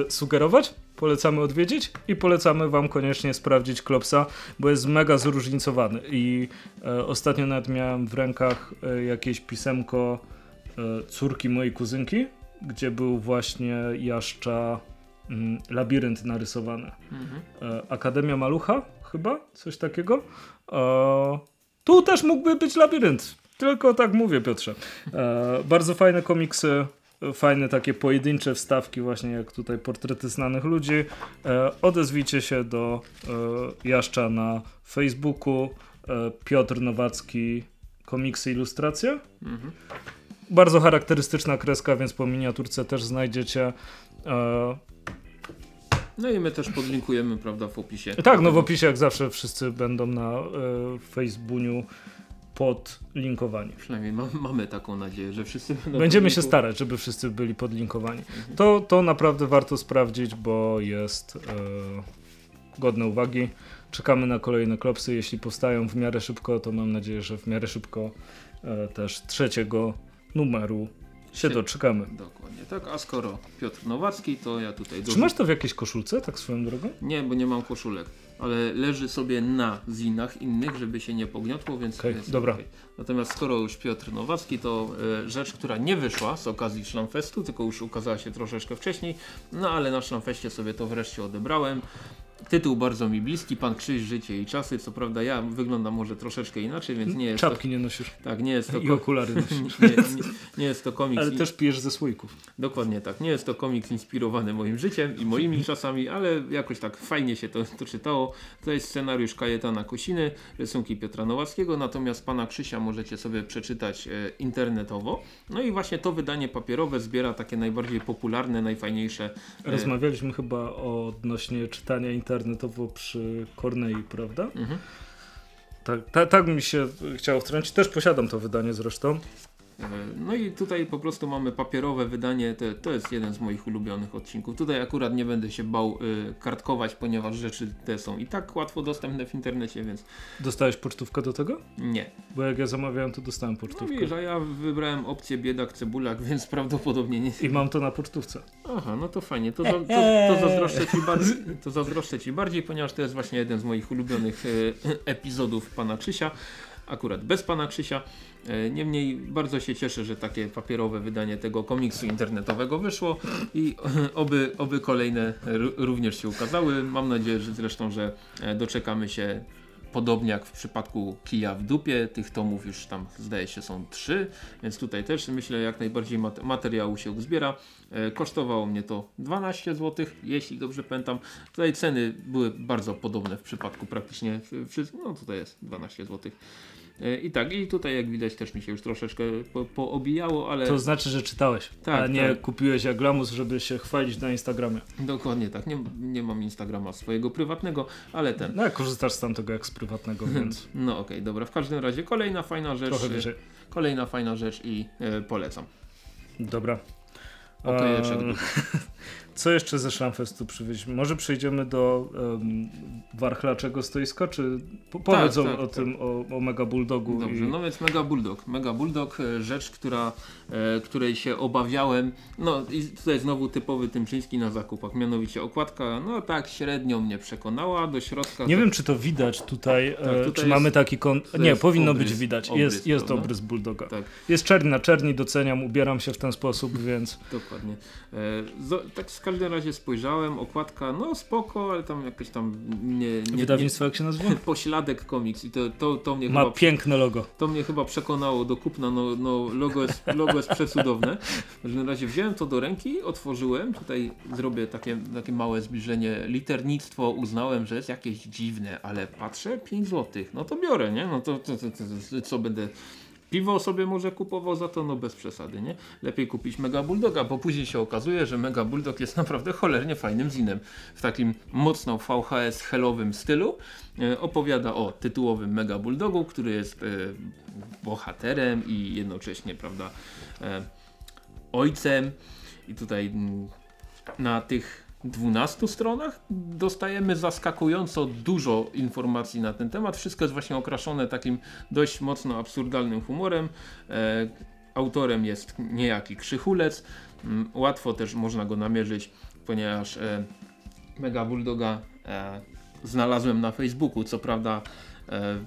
e, sugerować. Polecamy odwiedzić i polecamy wam koniecznie sprawdzić Klopsa, bo jest mega zróżnicowany. I e, ostatnio nawet miałem w rękach e, jakieś pisemko e, córki mojej kuzynki, gdzie był właśnie jaszcza labirynt narysowany. Mhm. E, Akademia Malucha, chyba, coś takiego. E, tu też mógłby być labirynt, tylko tak mówię, Piotrze. E, bardzo fajne komiksy, fajne takie pojedyncze wstawki, właśnie jak tutaj portrety znanych ludzi. Odezwijcie się do Jaszcza na Facebooku. Piotr Nowacki, komiksy, ilustracje. Mhm. Bardzo charakterystyczna kreska, więc po miniaturce też znajdziecie. E, No i my też podlinkujemy, prawda, w opisie. Tak, no w opisie jak zawsze wszyscy będą na e, Facebooku podlinkowani. Przynajmniej ma, mamy taką nadzieję, że wszyscy będą. Będziemy się starać, żeby wszyscy byli podlinkowani. To, to naprawdę warto sprawdzić, bo jest e, godne uwagi. Czekamy na kolejne klopsy. Jeśli powstają w miarę szybko, to mam nadzieję, że w miarę szybko e, też trzeciego numeru się doczekamy. Dokładnie tak, a skoro Piotr Nowacki, to ja tutaj Czy masz to w jakiejś koszulce, tak swoją drogą? Nie, bo nie mam koszulek, ale leży sobie na zinach innych, żeby się nie pogniotło, więc jest dobra. okej. Natomiast skoro już Piotr Nowacki, to e, rzecz, która nie wyszła z okazji Szlamfestu, tylko już ukazała się troszeczkę wcześniej, no ale na Szlamfeście sobie to wreszcie odebrałem. Tytuł bardzo mi bliski, Pan Krzyż, Życie i Czasy. Co prawda ja wyglądam może troszeczkę inaczej, więc nie jest Czapki nie nosisz to, tak, nie jest to, i okulary nosisz. nie, nie, nie jest to komiks Ale też pijesz ze słoików. Dokładnie tak. Nie jest to komiks inspirowany moim życiem i moimi czasami, ale jakoś tak fajnie się to, to czytało. To jest scenariusz Kajetana Kosiny, rysunki Piotra Nowackiego, natomiast Pana Krzysia możecie sobie przeczytać e, internetowo. No i właśnie to wydanie papierowe zbiera takie najbardziej popularne, najfajniejsze. e, Rozmawialiśmy chyba odnośnie czytania internetowo przy Cornei, prawda? Mhm. Tak, ta, tak mi się chciało wtrącić. Też posiadam to wydanie zresztą. E, No i tutaj po prostu mamy papierowe wydanie, to, to jest jeden z moich ulubionych odcinków. Tutaj akurat nie będę się bał y, kartkować, ponieważ rzeczy te są i tak łatwo dostępne w internecie, więc Dostałeś pocztówkę do tego? nie. Bo jak ja zamawiałem, to dostałem No pocztówkę. wiesz, a ja wybrałem opcję biedak cebulak, więc prawdopodobnie nie. I mam to na pocztówce. Aha, no to fajnie. To, za, to, to, zazdroszczę ci bardziej, to zazdroszczę ci bardziej, ponieważ to jest właśnie jeden z moich ulubionych e, epizodów pana Krzysia. Akurat bez pana Krzysia. E, Niemniej bardzo się cieszę, że takie papierowe wydanie tego komiksu internetowego wyszło i oby, oby kolejne również się ukazały. Mam nadzieję, że zresztą, że e, doczekamy się podobnie jak w przypadku Kija w dupie, tych tomów już tam zdaje się są trzy, więc tutaj też myślę jak najbardziej mat materiału się uzbiera. E, kosztowało mnie to 12 zł, jeśli dobrze pamiętam. Tutaj ceny były bardzo podobne w przypadku praktycznie wszystkich, no tutaj jest 12 zł. E, I tak, i tutaj jak widać też mi się już troszeczkę po, poobijało, ale To znaczy, że czytałeś, Tak, a nie tak. kupiłeś jak lamus, żeby się chwalić na Instagramie. dokładnie tak. Nie, nie mam Instagrama swojego prywatnego, ale ten. No korzystasz z tamtego jak z prywatnego, więc No okej, dobra. W każdym razie kolejna fajna rzecz. trochę e, wyżej. Kolejna fajna rzecz i e, polecam. Dobra. Okejeczek Eee, duży. Co jeszcze ze Szlamfestu przywieźć? Może przejdziemy do um, warchlaczego stoiska, czy po, powiedz Tak, o, tak, o tak. tym, o, o Mega Bulldogu. Dobrze, i... no więc Mega Bulldog. Mega Bulldog, e, rzecz, która, e, której się obawiałem. No i tutaj znowu typowy Tymczyński na zakupach. Mianowicie okładka, no tak średnio mnie przekonała. Do środka... Nie wiem, czy to widać tutaj, e, Tak, tutaj czy jest- mamy taki to Nie, powinno obrys, być widać. obrys, jest jest prawda? obrys Bulldoga. Tak, Jest czerni na czerni, doceniam, ubieram się w ten sposób, więc dokładnie. E, tak każdym razie spojrzałem, okładka, no spoko, ale tam jakieś tam nie... nie, wydawnictwo jak się nazywa? nie pośladek komiks i to, to, to mnie Ma chyba piękne logo. To mnie chyba przekonało do kupna, no, no logo, jest, logo jest przecudowne. W każdym razie wziąłem to do ręki, otworzyłem, tutaj zrobię takie, takie małe zbliżenie, liternictwo uznałem, że jest jakieś dziwne, ale patrzę, 5 zł, no to biorę, nie? No to, to, to, to co będę... Piwo sobie może kupował za to, no bez przesady, nie? Lepiej kupić Mega Bulldoga, bo później się okazuje, że Mega Bulldog jest naprawdę cholernie fajnym zinem. W takim mocno VHS helowym stylu. E, opowiada o tytułowym Mega Bulldogu, który jest e, bohaterem i jednocześnie, prawda, e, ojcem. I tutaj mm, na tych 12 stronach dostajemy zaskakująco dużo informacji na ten temat. Wszystko jest właśnie okraszone takim dość mocno absurdalnym humorem. E, autorem jest niejaki Krzychulec. Mm, Łatwo też można go namierzyć, ponieważ e, Mega Bulldoga e, znalazłem na Facebooku. Co prawda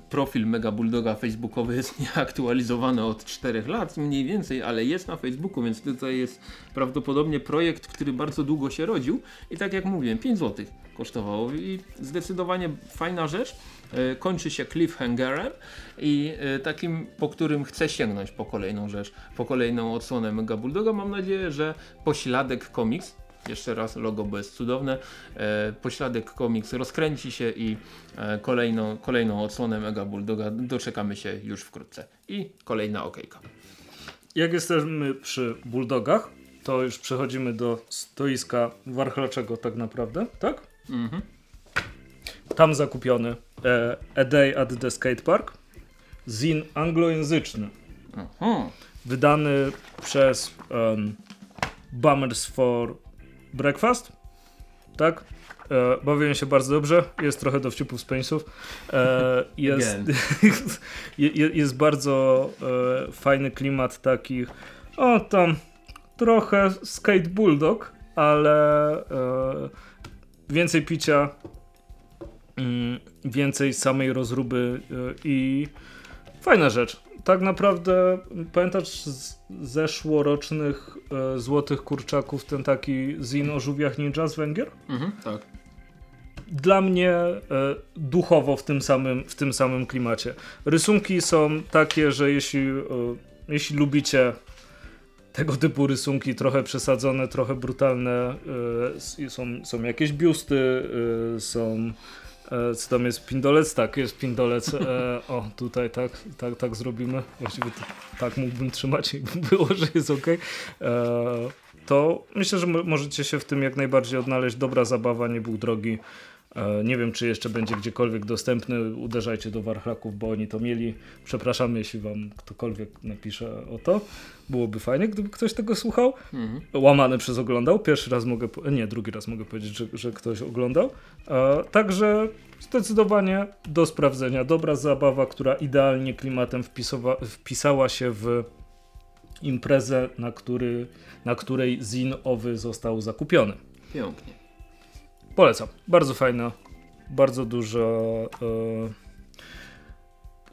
profil Mega Bulldoga facebookowy jest nieaktualizowany od 4 lat mniej więcej, ale jest na Facebooku, więc tutaj jest prawdopodobnie projekt, który bardzo długo się rodził i tak jak mówiłem, 5 zł kosztowało i zdecydowanie fajna rzecz. E, Kończy się cliffhangerem i e, takim, po którym chcę sięgnąć po kolejną rzecz, po kolejną odsłonę Mega Bulldoga. Mam nadzieję, że pośladek komiks, jeszcze raz logo, bo jest cudowne, e, pośladek komiks rozkręci się i e, kolejną, kolejną odsłonę Mega Bulldoga doczekamy się już wkrótce. I kolejna okejka. Jak jesteśmy przy Bulldogach, to już przechodzimy do stoiska warchlaczego tak naprawdę, tak? Mhm. Tam zakupiony e, A Day at the Skate Park. Zin anglojęzyczny, Aha. wydany przez um, Bummers for Breakfast. Tak? E, bawiłem się bardzo dobrze. Jest trochę dowcipów z penisów. E, jest, je, je- jest bardzo e, fajny klimat takich. O, tam trochę skate bulldog, ale e, więcej picia, mm, więcej samej rozruby e, i fajna rzecz. Tak naprawdę pamiętasz z zeszłorocznych e, złotych kurczaków ten taki zin o żółwiach ninja z Węgier? Mhm, tak. Dla mnie e, duchowo w tym, samym, w tym samym klimacie. Rysunki są takie, że jeśli, e, jeśli lubicie tego typu rysunki, trochę przesadzone, trochę brutalne, e, są, są jakieś biusty, e, są co tam jest pindolec? Tak, jest pindolec. E, o, tutaj tak, tak, tak zrobimy. Właściwie to, tak mógłbym trzymać, jakby było, że jest ok. E, to myślę, że mo- możecie się w tym jak najbardziej odnaleźć. Dobra zabawa, nie był drogi. E, Nie wiem, czy jeszcze będzie gdziekolwiek dostępny. Uderzajcie do warchlaków, bo oni to mieli. Przepraszamy, jeśli wam ktokolwiek napisze o to. Byłoby fajnie, gdyby ktoś tego słuchał. Mhm. Łamany przez oglądał. Pierwszy raz mogę, nie, drugi raz mogę powiedzieć, że, że ktoś oglądał. E, także zdecydowanie do sprawdzenia. Dobra zabawa, która idealnie klimatem wpisowa, wpisała się w imprezę, na, który, na której Zin owy został zakupiony. Pięknie. Polecam. Bardzo fajna, bardzo dużo. E...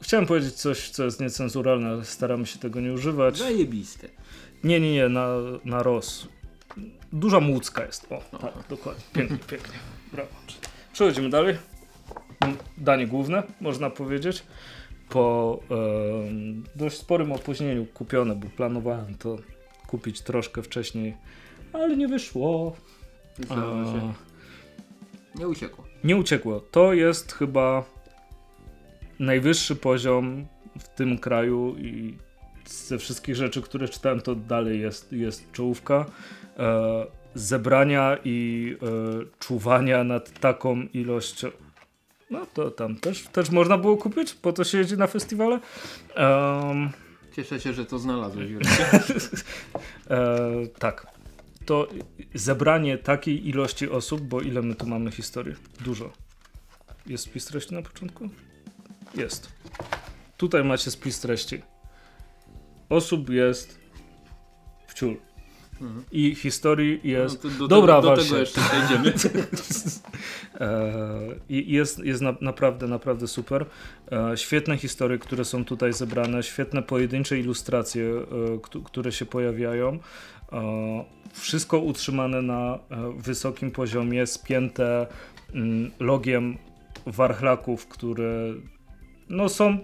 Chciałem powiedzieć coś, co jest niecenzuralne, ale staramy się tego nie używać. Zajebiste. Nie, nie, nie, na, na roz. Duża młódzka jest. O, Aha. tak, dokładnie. Pięknie, pięknie. Brawo. Przechodzimy dalej. Danie główne, można powiedzieć. Po em, dość sporym opóźnieniu kupione, bo planowałem to kupić troszkę wcześniej, ale nie wyszło. Zdarza się. Nie uciekło. nie uciekło. To jest chyba najwyższy poziom w tym kraju i ze wszystkich rzeczy, które czytałem, to dalej jest, jest czołówka. E, zebrania i e, czuwania nad taką ilością. No to tam też, też można było kupić, po to się jedzie na festiwale. Em, Cieszę się, że to znalazłeś. E, tak. To zebranie takiej ilości osób, bo ile my tu mamy historii? Dużo. Jest spis treści na początku? Jest. Tutaj macie spis treści. Osób jest w ciul. Mhm. I historii jest. No do, Dobra, tego, do tego jeszcze przejdziemy. E, I jest, jest na, naprawdę, naprawdę super. E, świetne historie, które są tutaj zebrane, świetne pojedyncze ilustracje, e, któ- które się pojawiają. E, wszystko utrzymane na e, wysokim poziomie, spięte mm, logiem warchlaków, które no, są,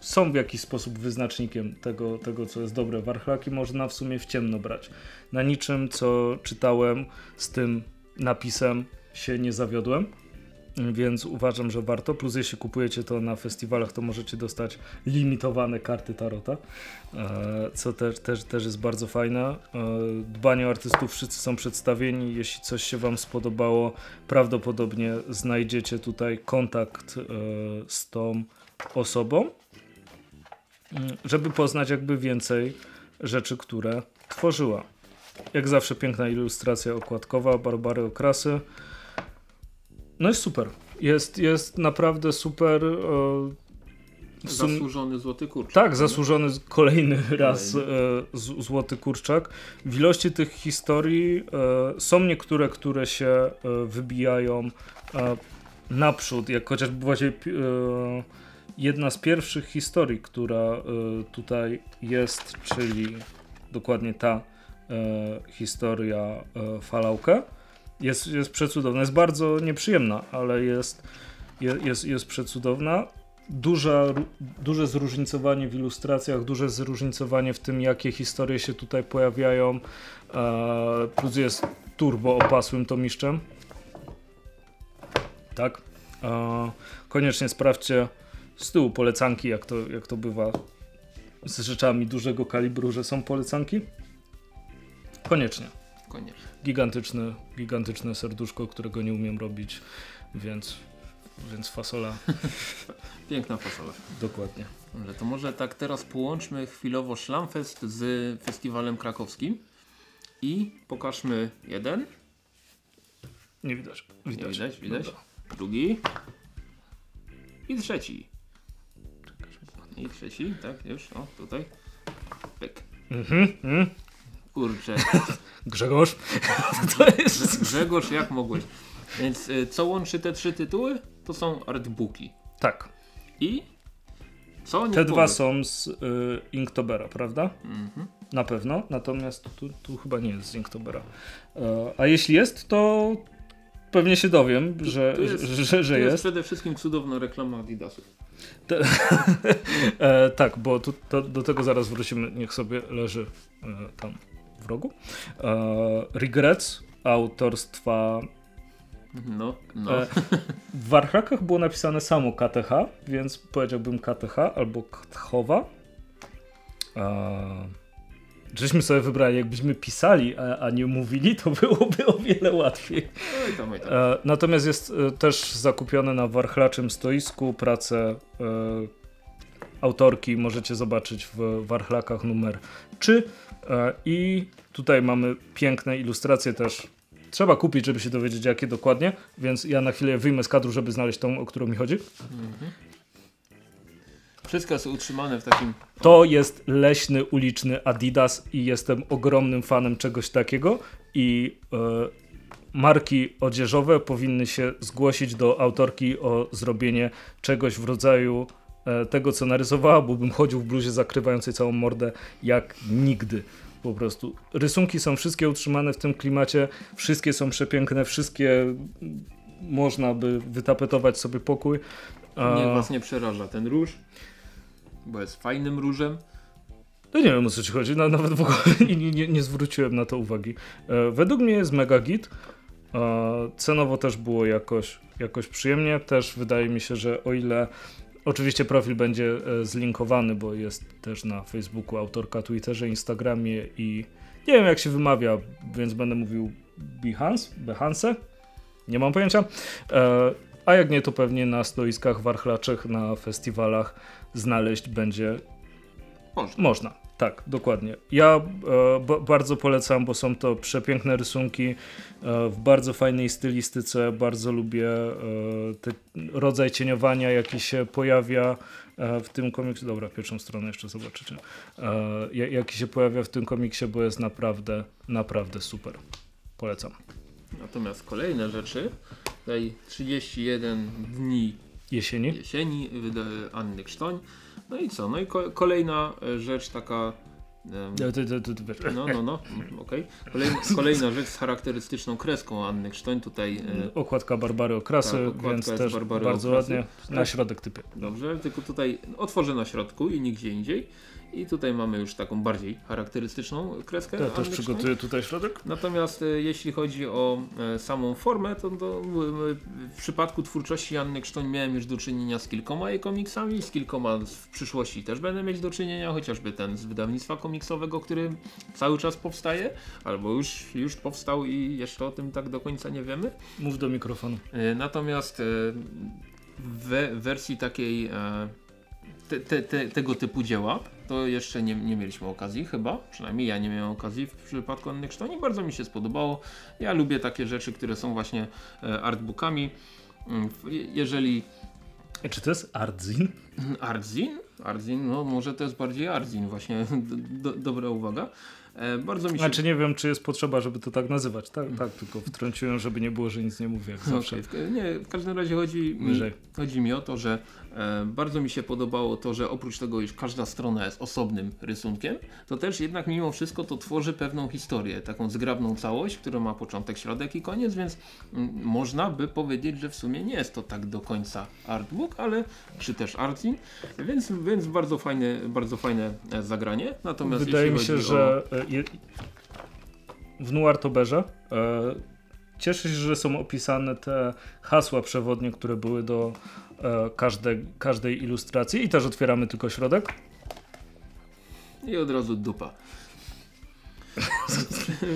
są w jakiś sposób wyznacznikiem tego, tego, co jest dobre. Warchlaki można w sumie w ciemno brać. Na niczym, co czytałem z tym napisem, się nie zawiodłem. Więc uważam, że warto. Plus, jeśli kupujecie to na festiwalach, to możecie dostać limitowane karty Tarota, e, co też, też, też jest bardzo fajne. E, Dbanie o artystów, wszyscy są przedstawieni. Jeśli coś się Wam spodobało, prawdopodobnie znajdziecie tutaj kontakt e, z tą osobą, mm, żeby poznać jakby więcej rzeczy, które tworzyła. Jak zawsze piękna ilustracja okładkowa, Barbary Okrasy. No jest super. Jest, jest naprawdę super. e, sum- Zasłużony złoty kurczak. tak, zasłużony kolejny raz e, złoty kurczak. W ilości tych historii e, są niektóre, które się e, wybijają e, naprzód, jak chociażby właśnie jedna z pierwszych historii, która tutaj jest, czyli dokładnie ta historia Falaukę. Jest, jest przecudowna, jest bardzo nieprzyjemna, ale jest, je, jest, jest przecudowna duża, duże zróżnicowanie w ilustracjach, duże zróżnicowanie w tym, jakie historie się tutaj pojawiają. E, plus jest turbo opasłym tomiszczem. Tak. E, koniecznie sprawdźcie z tyłu polecanki, jak to, jak to bywa z rzeczami dużego kalibru, że są polecanki. Koniecznie. Koniecznie. Gigantyczne, gigantyczne serduszko, którego nie umiem robić, więc, więc fasola Piękna fasola. dokładnie. Dobrze, to może tak teraz połączmy chwilowo Szlamfest z festiwalem krakowskim i pokażmy jeden, Nie widać. nie Widać. widać, widać, Dobra. drugi i trzeci. I trzeci, tak, już, o, tutaj. Pyk. Mhm, mhm. Kurczę, Grzegorz, to jest... Grzegorz, jak mogłeś? Więc y, co łączy te trzy tytuły? To są artbooki. Tak, I co nie te dwa są z y, Inktobera, prawda? Mhm. Na pewno, natomiast tu, tu chyba nie jest z Inktobera. E, a jeśli jest, to pewnie się dowiem, że, tu jest- że, że, jest jest. przede wszystkim cudowna reklama Adidasów. E, tak, bo tu, to, do tego zaraz wrócimy. Niech sobie leży e, tam w rogu. E, Regrets autorstwa No, no. E, w Warchlackach było napisane samo KTH, więc powiedziałbym KTH albo Ktchowa. E, żeśmy sobie wybrali, jakbyśmy pisali, a, a nie mówili, to byłoby o wiele łatwiej. Oj tam, oj tam. E, natomiast jest też zakupione na warchlaczym stoisku. Pracę autorki możecie zobaczyć w warchlakach numer 3. E, I tutaj mamy piękne ilustracje też. Trzeba kupić, żeby się dowiedzieć, jakie dokładnie, więc ja na chwilę wyjmę z kadru, żeby znaleźć tą, o którą mi chodzi. Wszystko jest utrzymane w takim... To jest leśny, uliczny Adidas i jestem ogromnym fanem czegoś takiego i e, marki odzieżowe powinny się zgłosić do autorki o zrobienie czegoś w rodzaju tego, co narysowała, bo bym chodził w bluzie zakrywającej całą mordę jak nigdy. Po prostu. Rysunki są wszystkie utrzymane w tym klimacie, wszystkie są przepiękne, wszystkie można by wytapetować sobie pokój. A- Niech was nie przeraża ten róż, bo jest fajnym różem. To nie wiem o co ci chodzi, no, nawet w ogóle nie, nie, nie zwróciłem na to uwagi. E, według mnie jest mega git. E, cenowo też było jakoś, jakoś przyjemnie. Też wydaje mi się, że o ile oczywiście profil będzie e, zlinkowany, bo jest też na Facebooku, autorka, Twitterze, Instagramie i nie wiem jak się wymawia, więc będę mówił Behance, Behance? Nie mam pojęcia. E, a jak nie, to pewnie na stoiskach warchlaczych, na festiwalach znaleźć będzie Można. można. Tak, dokładnie. Ja e, ba- bardzo polecam, bo są to przepiękne rysunki e, w bardzo fajnej stylistyce. Bardzo lubię e, ten rodzaj cieniowania, jaki się pojawia e, w tym komiksie. Dobra, pierwszą stronę jeszcze zobaczycie. E, ja- jaki się pojawia w tym komiksie, bo jest naprawdę, naprawdę super. Polecam. Natomiast kolejne rzeczy, tutaj 31 dni Jesieni. jesieni, wyda Anny Krztoń. No i co? No i ko kolejna e, rzecz taka. ty- ty wiesz. No, no, no, okej. Kolejna, kolejna rzecz z charakterystyczną kreską Anny Krztoń. Tutaj e, Okładka Barbary Okrasy, Tak, okładka więc też Barbary bardzo Okrasy. ładnie. Na środek typie. dobrze, tylko tutaj otworzę na środku i nigdzie indziej. I tutaj mamy już taką bardziej charakterystyczną kreskę. Ja też przygotuję tutaj środek. Natomiast e, jeśli chodzi o e, samą formę, to, to e, w przypadku twórczości Anny Krztoń miałem już do czynienia z kilkoma jej komiksami, z kilkoma w przyszłości też będę mieć do czynienia, chociażby ten z wydawnictwa komiksowego, który cały czas powstaje, albo już, już powstał i jeszcze o tym tak do końca nie wiemy. Mów do mikrofonu. Natomiast w wersji takiej te, te, te, tego typu dzieła to jeszcze nie, nie mieliśmy okazji chyba, przynajmniej ja nie miałem okazji w przypadku Anny Krztoni, bardzo mi się spodobało. Ja lubię takie rzeczy, które są właśnie e, artbookami. Mm, je- Jeżeli E, Czy to jest Ardzin? Artzin? Artzin, no może to jest bardziej Artzin właśnie, do, do, dobra uwaga. E, bardzo mi się Znaczy nie wiem, czy jest potrzeba, żeby to tak nazywać. Tak, tak tylko wtrąciłem, żeby nie było, że nic nie mówię, jak zawsze. W- Nie, w każdym razie chodzi mi, chodzi mi o to, że e, bardzo mi się podobało to, że oprócz tego, iż każda strona jest osobnym rysunkiem, to też jednak mimo wszystko to tworzy pewną historię, taką zgrabną całość, która ma początek, środek i koniec, więc mm, można by powiedzieć, że w sumie nie jest to tak do końca artbook, ale czy też artzin, więc, więc bardzo fajne, bardzo fajne e, zagranie. Natomiast Wydaje mi się, że e, je, w Noirtoberze e, cieszę się, że są opisane te hasła przewodnie, które były do e, każde, każdej ilustracji i też otwieramy tylko środek. i od razu dupa.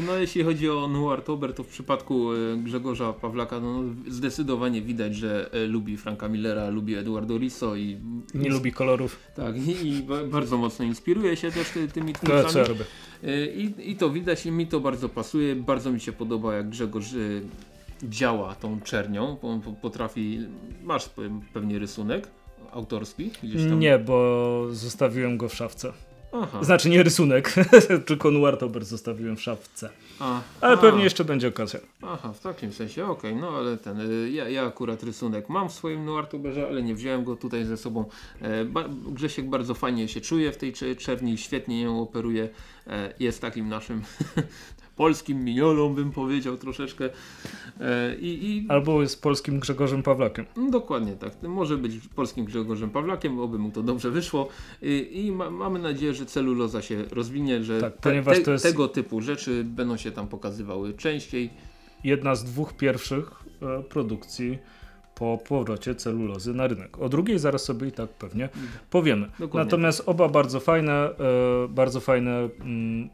No jeśli chodzi o Noirtober, to w przypadku e, Grzegorza Pawlaka no, zdecydowanie widać, że e, lubi Franka Millera, lubi Eduardo Risso i Nie lubi kolorów. tak, i, i ba- bardzo mocno inspiruje się też ty, tymi No co ja twórcami. robię? E, I, I to widać i mi to bardzo pasuje. Bardzo mi się podoba jak Grzegorz działa tą czernią. Po- po- Potrafi, masz pe- pewnie rysunek autorski gdzieś tam. Nie, bo zostawiłem go w szafce. Aha. Znaczy nie rysunek, tylko Noirtober zostawiłem w szafce. A, Ale a. pewnie jeszcze będzie okazja. Aha, w takim sensie, okej, no ale ten, y, ja, ja akurat rysunek mam w swoim Noirtuberze, ale nie wziąłem go tutaj ze sobą. E, ba, Grzesiek bardzo fajnie się czuje w tej cze- czerni, świetnie ją operuje, e, jest takim naszym polskim miniolą bym powiedział troszeczkę e, i, i Albo jest polskim Grzegorzem Pawlakiem. no, Dokładnie tak. Może być polskim Grzegorzem Pawlakiem, oby mu to dobrze wyszło. I, i ma, mamy nadzieję, że celuloza się rozwinie, że Tak, te, ponieważ te, to jest- tego typu rzeczy będą się tam pokazywały częściej. Jedna z dwóch pierwszych e, produkcji po powrocie celulozy na rynek. O drugiej zaraz sobie i tak pewnie powiemy. Dokładnie. Natomiast oba bardzo fajne, e, bardzo fajne mm,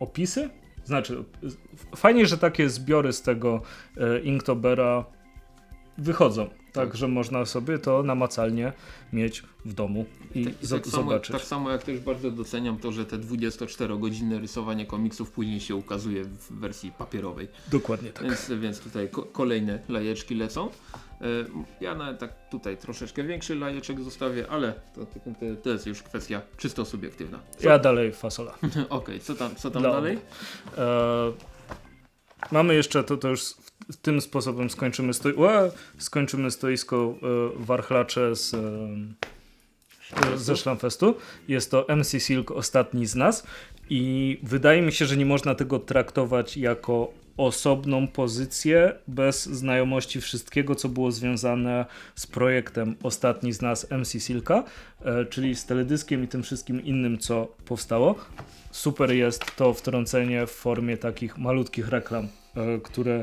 opisy. Znaczy, fajnie, że takie zbiory z tego e, Inktobera wychodzą. Tak, że można sobie to namacalnie mieć w domu i Tak, tak, samo, zobaczyć. tak samo jak też bardzo doceniam to, że te 24-godzinne rysowanie komiksów później się ukazuje w wersji papierowej. Dokładnie tak. Więc, więc tutaj ko kolejne lajeczki lecą. E, Ja nawet tak tutaj troszeczkę większy lajeczek zostawię, ale to, to, jest już kwestia czysto subiektywna. Co- Ja dalej fasola. Okej, co tam, co tam Dla dalej? E, mamy jeszcze, to, to już w, tym sposobem skończymy, stoi, skończymy stoisko e, warchlacze z, e, ze Szlamfestu. Jest to MC Silk Ostatni z nas i wydaje mi się, że nie można tego traktować jako osobną pozycję bez znajomości wszystkiego, co było związane z projektem Ostatni z nas MC Silka, e, czyli z teledyskiem i tym wszystkim innym, co powstało super jest to wtrącenie w formie takich malutkich reklam, e, które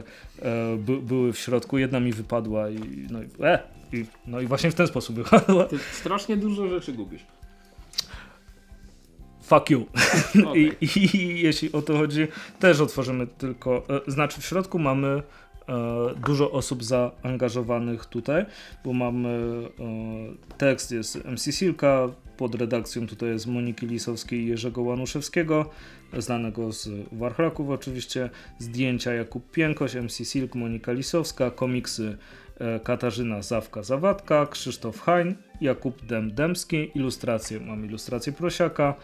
e, by, były w środku. Jedna mi wypadła i no i, e, i no i właśnie w ten sposób wypadła. Ty strasznie dużo rzeczy gubisz. Fuck you. Okej. I, I jeśli o to chodzi, też otworzymy tylko, e, znaczy w środku mamy e, dużo osób zaangażowanych tutaj, bo mamy e, tekst jest MC Silka, pod redakcją tutaj jest Moniki Lisowskiej i Jerzego Łanuszewskiego, znanego z Warchlaków oczywiście, zdjęcia Jakub Piękoś, MC Silk, Monika Lisowska, komiksy Katarzyna Zawka-Zawadka, Krzysztof Hań, Jakub Dem-Demski, ilustracje, mam ilustrację Prosiaka,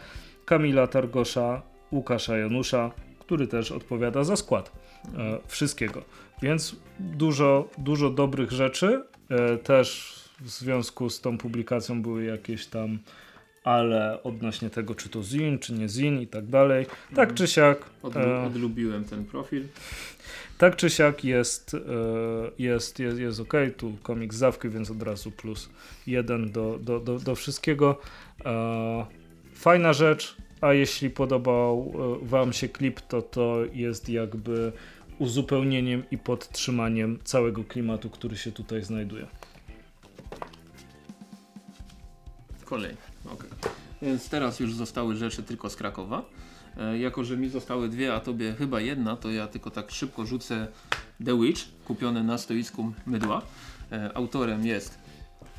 Kamila Targosza, Łukasza Janusza, który też odpowiada za skład e, wszystkiego. Więc dużo, dużo dobrych rzeczy. E, też w związku z tą publikacją były jakieś tam ale odnośnie tego, czy to zin, czy nie zin i tak dalej. Tak czy siak. Odlu e, odlubiłem ten profil. tak czy siak jest, e, jest, jest, jest ok. Tu komik zawki, więc od razu plus jeden do, do, do, do wszystkiego. E, fajna rzecz, a jeśli podobał Wam się klip, to to jest jakby uzupełnieniem i podtrzymaniem całego klimatu, który się tutaj znajduje. Kolej. Okay. Więc teraz już zostały rzeczy tylko z Krakowa. E, jako, że mi zostały dwie, a tobie chyba jedna, to ja tylko tak szybko rzucę The Witch, kupione na stoisku mydła. E, autorem jest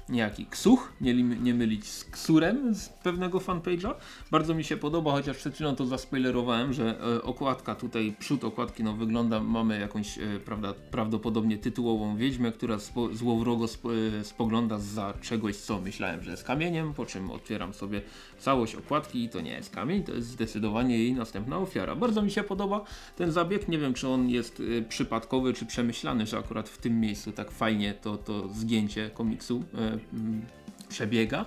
niejaki Ksuch, nie, nie mylić z Ksurem z pewnego fanpage'a. Bardzo mi się podoba, chociaż przed chwilą to zaspoilerowałem, że e, okładka tutaj, przód okładki no wygląda, mamy jakąś e, prawda, prawdopodobnie tytułową wiedźmę, która spo, złowrogo spo, e, spogląda za czegoś, co myślałem, że jest kamieniem, po czym otwieram sobie całość okładki i to nie jest kamień, to jest zdecydowanie jej następna ofiara. Bardzo mi się podoba ten zabieg, nie wiem czy on jest e, przypadkowy, czy przemyślany, że akurat w tym miejscu tak fajnie to, to zgięcie komiksu e, przebiega.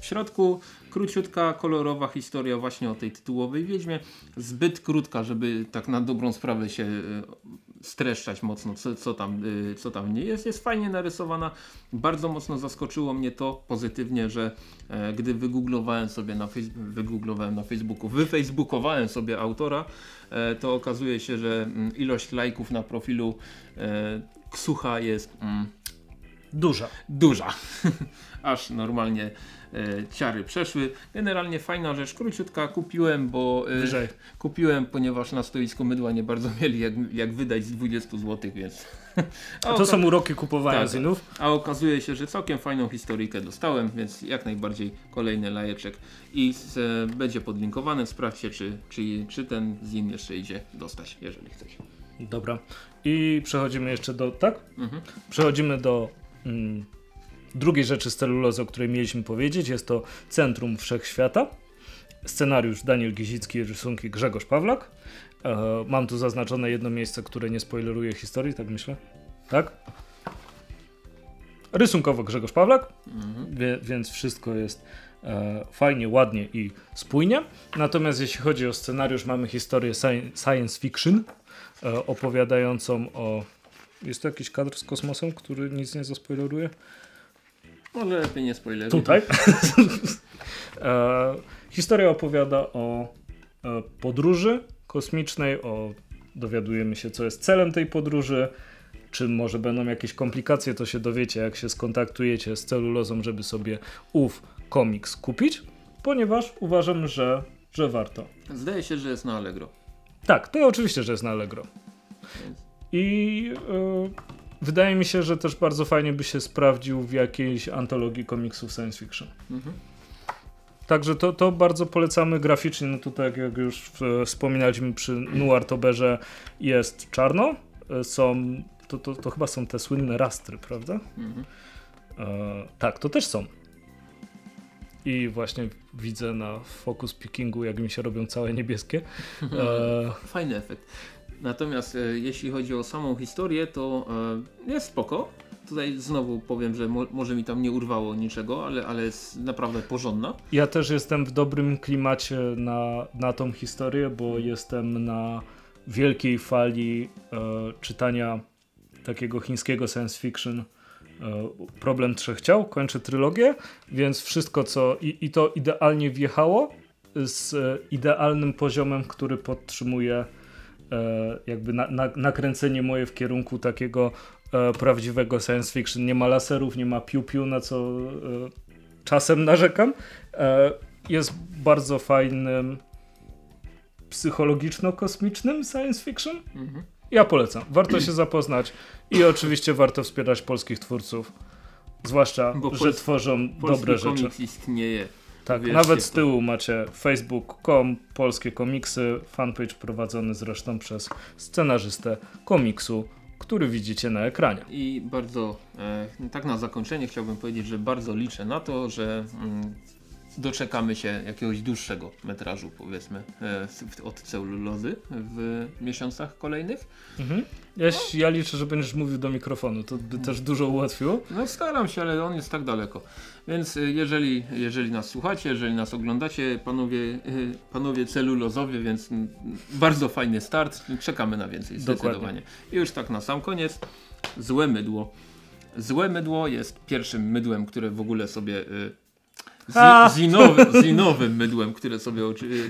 W środku króciutka, kolorowa historia właśnie o tej tytułowej wiedźmie. Zbyt krótka, żeby tak na dobrą sprawę się e, streszczać mocno, co, co, tam, y, co tam nie jest. Jest fajnie narysowana. Bardzo mocno zaskoczyło mnie to pozytywnie, że e, gdy wygooglowałem sobie na, wygooglowałem na Facebooku, wyfacebookowałem sobie autora, e, to okazuje się, że mm, ilość lajków na profilu e, Ksucha jest mm, Duża. Duża. Aż normalnie e, ciary przeszły. Generalnie fajna rzecz, króciutka kupiłem, bo e, Wyżej. kupiłem, ponieważ na stoisku mydła nie bardzo mieli jak, jak wydać z 20 zł, więc... A to są uroki kupowania Tak. zinów. A okazuje się, że całkiem fajną historyjkę dostałem, więc jak najbardziej kolejny lajeczek i z, e, będzie podlinkowany. Sprawdźcie, czy, czy, czy ten zin jeszcze idzie dostać, jeżeli chcecie. Dobra. I przechodzimy jeszcze do. Tak? Mhm. Przechodzimy do drugiej rzeczy z celulozy, o której mieliśmy powiedzieć. Jest to Centrum Wszechświata. Scenariusz Daniel Gizicki, rysunki Grzegorz Pawlak. E, mam tu zaznaczone jedno miejsce, które nie spoileruje historii, tak myślę. Tak? Rysunkowo Grzegorz Pawlak, Mhm. więc wszystko jest e, fajnie, ładnie i spójnie. Natomiast jeśli chodzi o scenariusz, mamy historię sci- science fiction e, opowiadającą o. Jest to jakiś kadr z kosmosem, który nic nie zaspoileruje? Może lepiej nie spoileruj. Tutaj. e, historia opowiada o e, podróży kosmicznej, o dowiadujemy się, co jest celem tej podróży. Czy może będą jakieś komplikacje, to się dowiecie, jak się skontaktujecie z celulozą, żeby sobie ów komiks kupić, ponieważ uważam, że, że warto. Zdaje się, że jest na Allegro. Tak, to oczywiście, że jest na Allegro. Więc I e, wydaje mi się, że też bardzo fajnie by się sprawdził w jakiejś antologii komiksów science fiction. Mhm. Także to, to bardzo polecamy graficznie. No tutaj, jak, już e, wspominaliśmy przy Noir Toberze, jest czarno. E, są, to, to, to chyba są te słynne rastry, prawda? Mhm. E, tak, to też są. I właśnie widzę na focus pickingu, jak mi się robią całe niebieskie. E, Fajny efekt. Natomiast e, jeśli chodzi o samą historię, to e, jest spoko. Tutaj znowu powiem, że mo może mi tam nie urwało niczego, ale, ale jest naprawdę porządna. Ja też jestem w dobrym klimacie na, na tą historię, bo jestem na wielkiej fali e, czytania takiego chińskiego science fiction. E, Problem Trzech Ciał, kończę trylogię, więc wszystko co i, i to idealnie wjechało z idealnym poziomem, który podtrzymuje jakby na, na, nakręcenie moje w kierunku takiego e, prawdziwego science fiction. Nie ma laserów, nie ma piu-piu, na co e, czasem narzekam. E, jest bardzo fajnym psychologiczno-kosmicznym science fiction. Mhm. ja polecam. Warto się zapoznać i oczywiście warto wspierać polskich twórców. Zwłaszcza, Bo że tworzą Polski dobre rzeczy. komiks istnieje. Tak, nawet z to. tyłu macie facebook.com, polskie komiksy, fanpage prowadzony zresztą przez scenarzystę komiksu, który widzicie na ekranie. I bardzo, e, tak na zakończenie chciałbym powiedzieć, że bardzo liczę na to, że mm, doczekamy się jakiegoś dłuższego metrażu, powiedzmy, e, od celulozy w miesiącach kolejnych. Mhm. Ja, ja liczę, że będziesz mówił do mikrofonu, to by też dużo ułatwiło. No staram się, ale on jest tak daleko. Więc y, jeżeli, jeżeli nas słuchacie, jeżeli nas oglądacie, panowie, y, panowie celulozowie, więc bardzo fajny start. Czekamy na więcej, Dokładnie. zdecydowanie. I już tak na sam koniec. Złe mydło. Złe mydło jest pierwszym mydłem, które w ogóle sobie... Z, zinowym, zinowym mydłem, które sobie,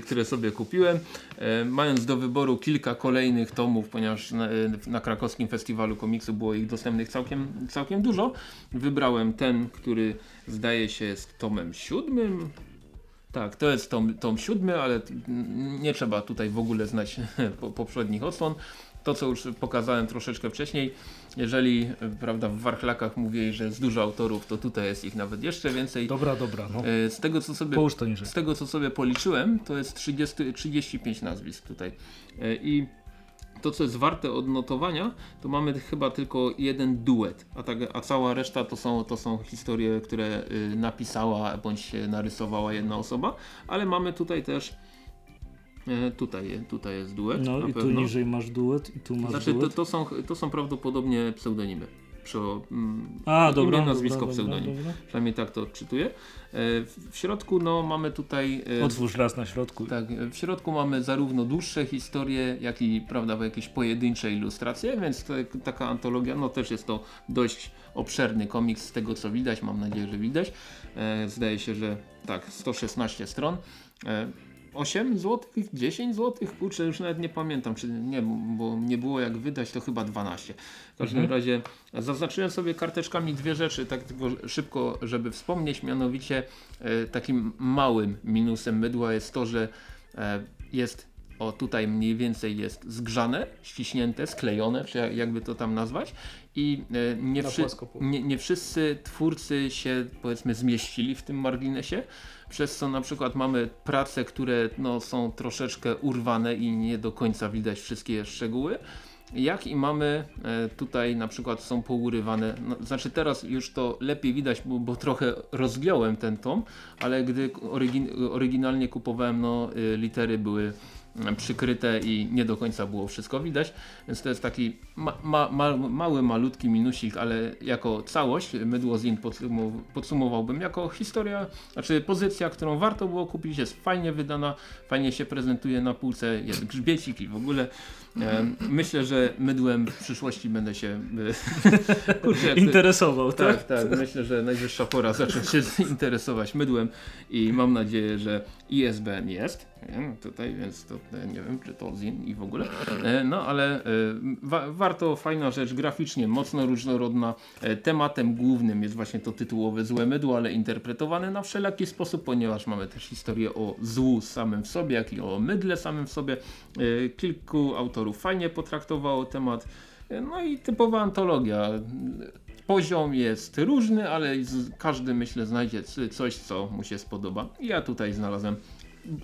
które sobie kupiłem. E, mając do wyboru kilka kolejnych tomów, ponieważ na, y, na krakowskim festiwalu komiksu było ich dostępnych całkiem, całkiem dużo, wybrałem ten, który zdaje się jest tomem siódmym. Tak, to jest tom, tom siódmy, ale nie trzeba tutaj w ogóle znać po, poprzednich odsłon. To, co już pokazałem troszeczkę wcześniej, jeżeli prawda, w warchlakach mówię, że jest dużo autorów, to tutaj jest ich nawet jeszcze więcej. Dobra, dobra, no. E, Z tego, co sobie Połóż to niżej. z tego co sobie policzyłem, to jest 30, 35 nazwisk tutaj. E, I to, co jest warte odnotowania, to mamy chyba tylko jeden duet, a, tak, a cała reszta to są, to są historie, które y, napisała bądź narysowała jedna osoba, ale mamy tutaj też. e, Tutaj, tutaj jest duet. No i tu pewno. niżej masz duet i tu masz Znaczy, to, duet. to, są, to są prawdopodobnie pseudonimy. Przy, mm, A, dobra, imię, nazwisko, dobra, dobra, pseudonim. dobra. Przynajmniej tak to odczytuję. E, W środku no, mamy tutaj. e, Otwórz raz na środku. tak, w środku mamy zarówno dłuższe historie, jak i prawda, jakieś pojedyncze ilustracje, więc to, taka antologia, no też jest to dość obszerny komiks z tego co widać, mam nadzieję, że widać. E, zdaje się, że tak, 116 stron. E, 8 zł, 10 zł, kurczę, już nawet nie pamiętam, czy nie, bo nie było jak wydać, to chyba 12. W każdym Mhm. razie zaznaczyłem sobie karteczkami dwie rzeczy, tak tylko szybko, żeby wspomnieć, mianowicie e, takim małym minusem mydła jest to, że e, jest, o tutaj mniej więcej jest zgrzane, ściśnięte, sklejone, czy jak- jakby to tam nazwać i e, nie, wszy, nie, nie wszyscy twórcy się powiedzmy zmieścili w tym marginesie, przez co na przykład mamy prace, które no, są troszeczkę urwane i nie do końca widać wszystkie szczegóły. Jak i mamy e, tutaj na przykład są pourywane, no, znaczy teraz już to lepiej widać, bo, bo trochę rozgiąłem ten tom, ale gdy orygin, oryginalnie kupowałem, no y, litery były przykryte i nie do końca było wszystko widać, więc to jest taki ma, ma, ma, mały, malutki minusik, ale jako całość Mydło Zin podsumow, podsumowałbym jako historia, znaczy pozycja, którą warto było kupić, jest fajnie wydana, fajnie się prezentuje na półce, jest grzbiecik i w ogóle e, myślę, że mydłem w przyszłości będę się e, kurczę, to- Interesował, tak? tak, tak. Myślę, że najwyższa pora zacząć się interesować mydłem i mam nadzieję, że ISBN jest nie, tutaj, więc to e, nie wiem, czy to ZIN i w ogóle. E, No ale e, wa warto, fajna rzecz, graficznie mocno różnorodna. Tematem głównym jest właśnie to tytułowe złe mydło, ale interpretowane na wszelaki sposób, ponieważ mamy też historię o złu samym w sobie, jak i o mydle samym w sobie. Kilku autorów fajnie potraktowało temat. No i typowa antologia. Poziom jest różny, ale każdy myślę znajdzie coś, co mu się spodoba. Ja tutaj znalazłem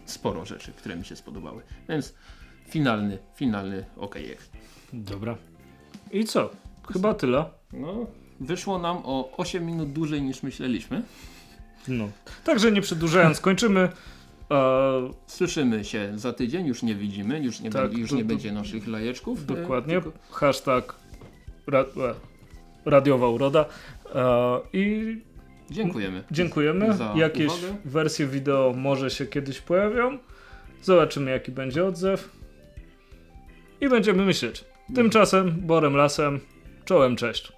sporo rzeczy, które mi się spodobały. Więc finalny, finalny ok jest. Dobra. I co? Chyba tyle. No, wyszło nam o 8 minut dłużej niż myśleliśmy. No. Także nie przedłużając, kończymy. E, Słyszymy się za tydzień, już nie widzimy, już nie, Tak, będzie, już nie będzie naszych lajeczków. e, dokładnie. tylko- Hashtag ra, e, radiowa uroda. E, I Dziękujemy. dziękujemy. Za Jakieś uwagę. wersje wideo może się kiedyś pojawią. Zobaczymy jaki będzie odzew. I będziemy myśleć. Tymczasem Borem Lasem. Czołem, cześć.